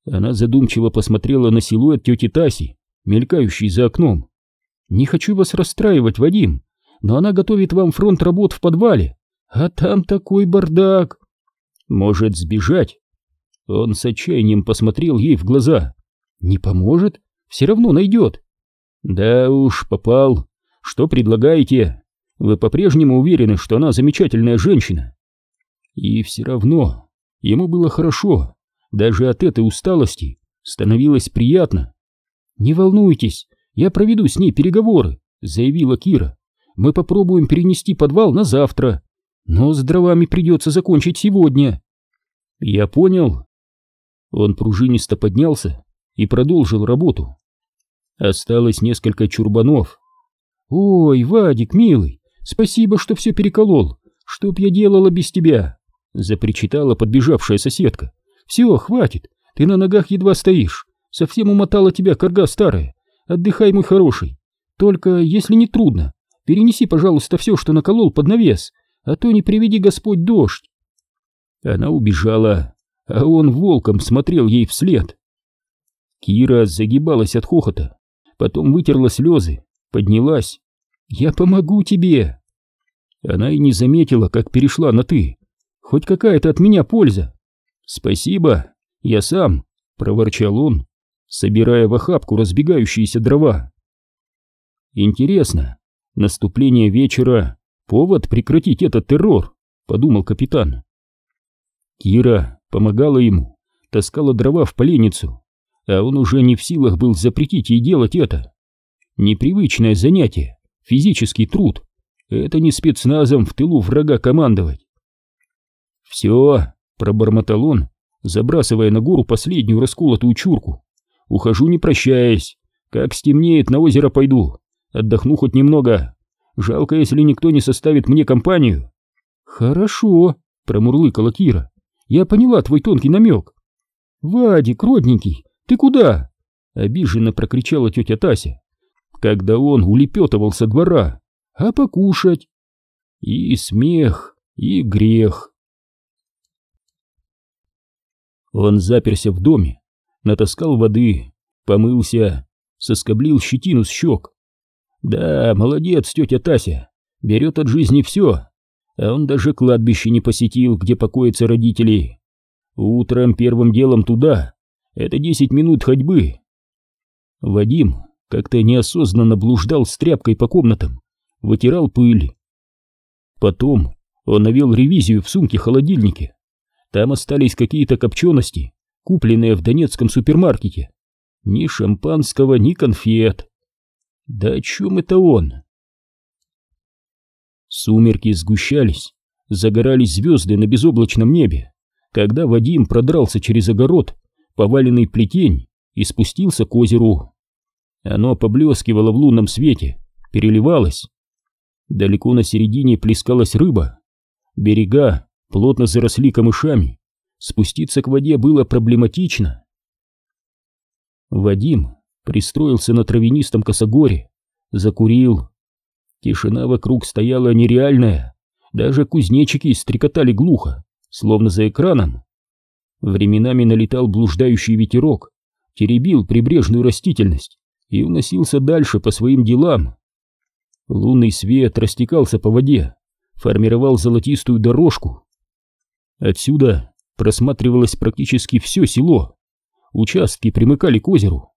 [SPEAKER 1] Она задумчиво посмотрела на силуэт тети Таси, мелькающий за окном. «Не хочу вас расстраивать, Вадим, но она готовит вам фронт работ в подвале, а там такой бардак!» «Может сбежать?» Он с отчаянием посмотрел ей в глаза. «Не поможет? Все равно найдет!» «Да уж, попал. Что предлагаете? Вы по-прежнему уверены, что она замечательная женщина?» И все равно ему было хорошо. Даже от этой усталости становилось приятно. «Не волнуйтесь, я проведу с ней переговоры», — заявила Кира. «Мы попробуем перенести подвал на завтра, но с дровами придется закончить сегодня». «Я понял». Он пружинисто поднялся и продолжил работу. Осталось несколько чурбанов. «Ой, Вадик, милый, спасибо, что все переколол. Что б я делала без тебя?» — запричитала подбежавшая соседка. Все, хватит, ты на ногах едва стоишь. Совсем умотала тебя корга старая. Отдыхай, мой хороший. Только, если не трудно, перенеси, пожалуйста, все, что наколол под навес, а то не приведи Господь дождь. Она убежала, а он волком смотрел ей вслед. Кира загибалась от хохота, потом вытерла слезы, поднялась. «Я помогу тебе!» Она и не заметила, как перешла на «ты». Хоть какая-то от меня польза. «Спасибо, я сам», — проворчал он, собирая в охапку разбегающиеся дрова. «Интересно, наступление вечера — повод прекратить этот террор», — подумал капитан. Кира помогала ему, таскала дрова в поленницу, а он уже не в силах был запретить ей делать это. Непривычное занятие, физический труд — это не спецназом в тылу врага командовать. «Все, Пробормотал он, забрасывая на гору последнюю расколотую чурку. Ухожу не прощаясь. Как стемнеет, на озеро пойду. Отдохну хоть немного. Жалко, если никто не составит мне компанию. Хорошо, промурлыкала Кира. Я поняла твой тонкий намек. Вадик, родненький, ты куда? Обиженно прокричала тетя Тася, когда он улепетывал со двора. А покушать? И смех, и грех. Он заперся в доме, натаскал воды, помылся, соскоблил щетину с щек. Да, молодец, тетя Тася, берет от жизни все, а он даже кладбище не посетил, где покоятся родители. Утром первым делом туда, это десять минут ходьбы. Вадим как-то неосознанно блуждал с тряпкой по комнатам, вытирал пыль. Потом он навел ревизию в сумке-холодильнике. Там остались какие-то копчености, купленные в донецком супермаркете. Ни шампанского, ни конфет. Да о чем это он? Сумерки сгущались, загорались звезды на безоблачном небе, когда Вадим продрался через огород, поваленный плетень, и спустился к озеру. Оно поблескивало в лунном свете, переливалось. Далеко на середине плескалась рыба. Берега плотно заросли камышами. Спуститься к воде было проблематично. Вадим пристроился на травянистом косогоре, закурил. Тишина вокруг стояла нереальная. Даже кузнечики стрекотали глухо, словно за экраном. Временами налетал блуждающий ветерок, теребил прибрежную растительность и уносился дальше по своим делам. Лунный свет растекался по воде, формировал золотистую дорожку. Отсюда просматривалось практически все село. Участки примыкали к озеру.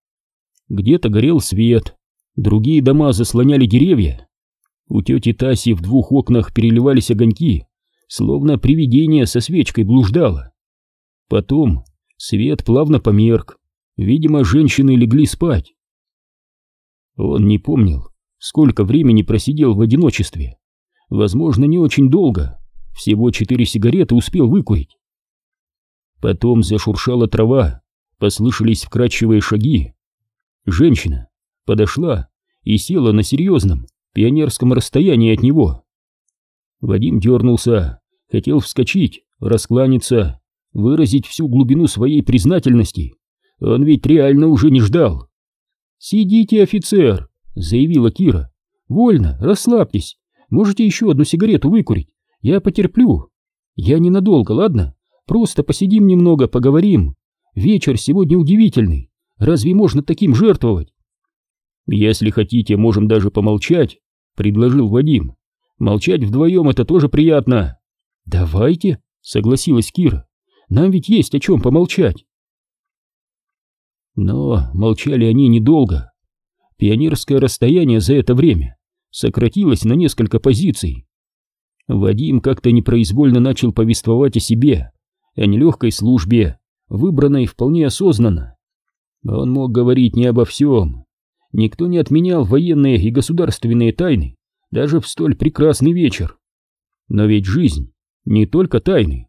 [SPEAKER 1] Где-то горел свет, другие дома заслоняли деревья. У тети Таси в двух окнах переливались огоньки, словно привидение со свечкой блуждало. Потом свет плавно померк, видимо, женщины легли спать. Он не помнил, сколько времени просидел в одиночестве. Возможно, не очень долго, всего четыре сигареты успел выкурить. Потом зашуршала трава, послышались вкрадчивые шаги. Женщина подошла и села на серьезном пионерском расстоянии от него. Вадим дернулся, хотел вскочить, раскланяться, выразить всю глубину своей признательности. Он ведь реально уже не ждал. «Сидите, офицер!» — заявила Кира. «Вольно, расслабьтесь. Можете еще одну сигарету выкурить. Я потерплю. Я ненадолго, ладно? Просто посидим немного, поговорим. Вечер сегодня удивительный. Разве можно таким жертвовать? Если хотите, можем даже помолчать, предложил Вадим. Молчать вдвоем это тоже приятно. Давайте, согласилась Кира. Нам ведь есть о чем помолчать. Но молчали они недолго. Пионерское расстояние за это время сократилось на несколько позиций. Вадим как-то непроизвольно начал повествовать о себе, о нелегкой службе, выбранной вполне осознанно. Он мог говорить не обо всем. Никто не отменял военные и государственные тайны, даже в столь прекрасный вечер. Но ведь жизнь не только тайны.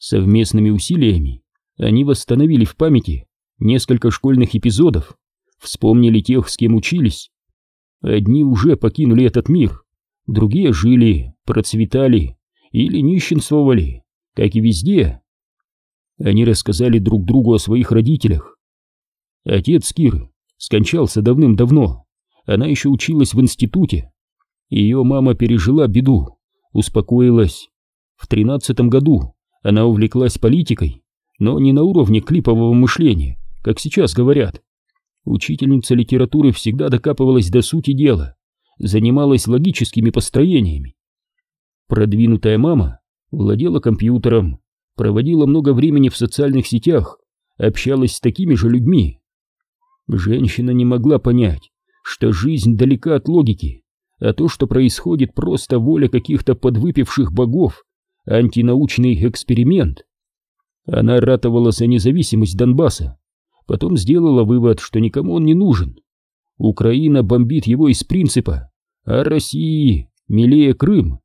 [SPEAKER 1] Совместными усилиями они восстановили в памяти несколько школьных эпизодов, вспомнили тех, с кем учились. Одни уже покинули этот мир, другие жили, процветали или нищенствовали, как и везде. Они рассказали друг другу о своих родителях. Отец Киры скончался давным-давно, она еще училась в институте. Ее мама пережила беду, успокоилась. В тринадцатом году она увлеклась политикой, но не на уровне клипового мышления, как сейчас говорят. Учительница литературы всегда докапывалась до сути дела, занималась логическими построениями. Продвинутая мама владела компьютером, проводила много времени в социальных сетях, общалась с такими же людьми. Женщина не могла понять, что жизнь далека от логики, а то, что происходит, просто воля каких-то подвыпивших богов, антинаучный эксперимент. Она ратовала за независимость Донбасса, потом сделала вывод, что никому он не нужен. Украина бомбит его из принципа, а России милее Крым.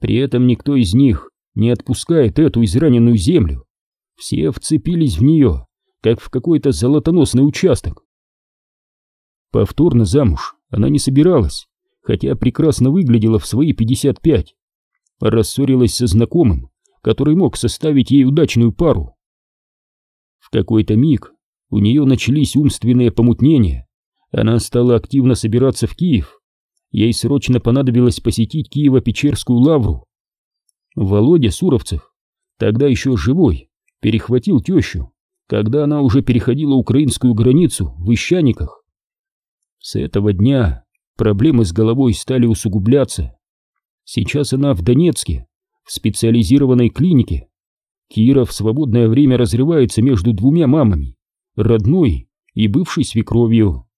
[SPEAKER 1] При этом никто из них не отпускает эту израненную землю. Все вцепились в нее, как в какой-то золотоносный участок. Повторно замуж она не собиралась, хотя прекрасно выглядела в свои 55. Рассорилась со знакомым, который мог составить ей удачную пару. В какой-то миг у нее начались умственные помутнения. Она стала активно собираться в Киев. Ей срочно понадобилось посетить Киево-Печерскую лавру. Володя Суровцев, тогда еще живой, перехватил тещу, когда она уже переходила украинскую границу в Ищаниках. С этого дня проблемы с головой стали усугубляться. Сейчас она в Донецке, в специализированной клинике. Кира в свободное время разрывается между двумя мамами, родной и бывшей свекровью.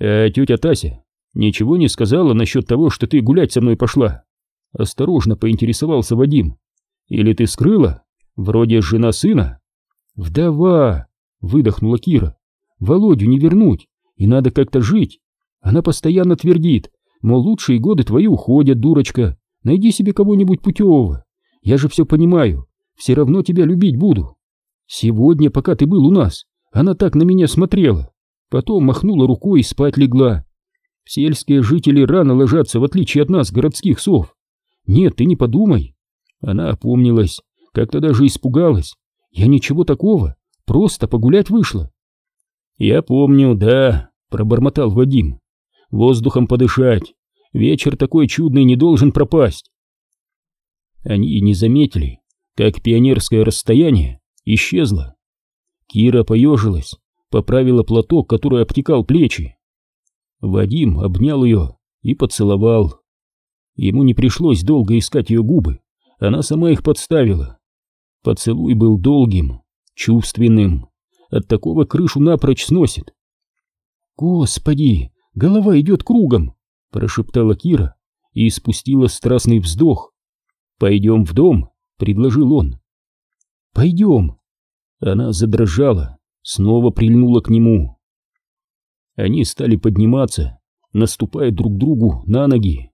[SPEAKER 1] А тетя Тася ничего не сказала насчет того, что ты гулять со мной пошла? Осторожно поинтересовался Вадим. Или ты скрыла? Вроде жена сына? Вдова! Выдохнула Кира. Володю не вернуть, и надо как-то жить. Она постоянно твердит, мол, лучшие годы твои уходят, дурочка. Найди себе кого-нибудь путевого. Я же все понимаю, все равно тебя любить буду. Сегодня, пока ты был у нас, она так на меня смотрела. Потом махнула рукой и спать легла. Сельские жители рано ложатся, в отличие от нас, городских сов. Нет, ты не подумай. Она опомнилась, как-то даже испугалась. Я ничего такого, просто погулять вышла. Я помню, да, пробормотал Вадим. Воздухом подышать. Вечер такой чудный не должен пропасть. Они и не заметили, как пионерское расстояние исчезло. Кира поежилась, поправила платок, который обтекал плечи. Вадим обнял ее и поцеловал. Ему не пришлось долго искать ее губы, она сама их подставила. Поцелуй был долгим, чувственным, от такого крышу напрочь сносит. «Господи, голова идет кругом!» — прошептала Кира и спустила страстный вздох. «Пойдем в дом», — предложил он. «Пойдем». Она задрожала, снова прильнула к нему. Они стали подниматься, наступая друг другу на ноги.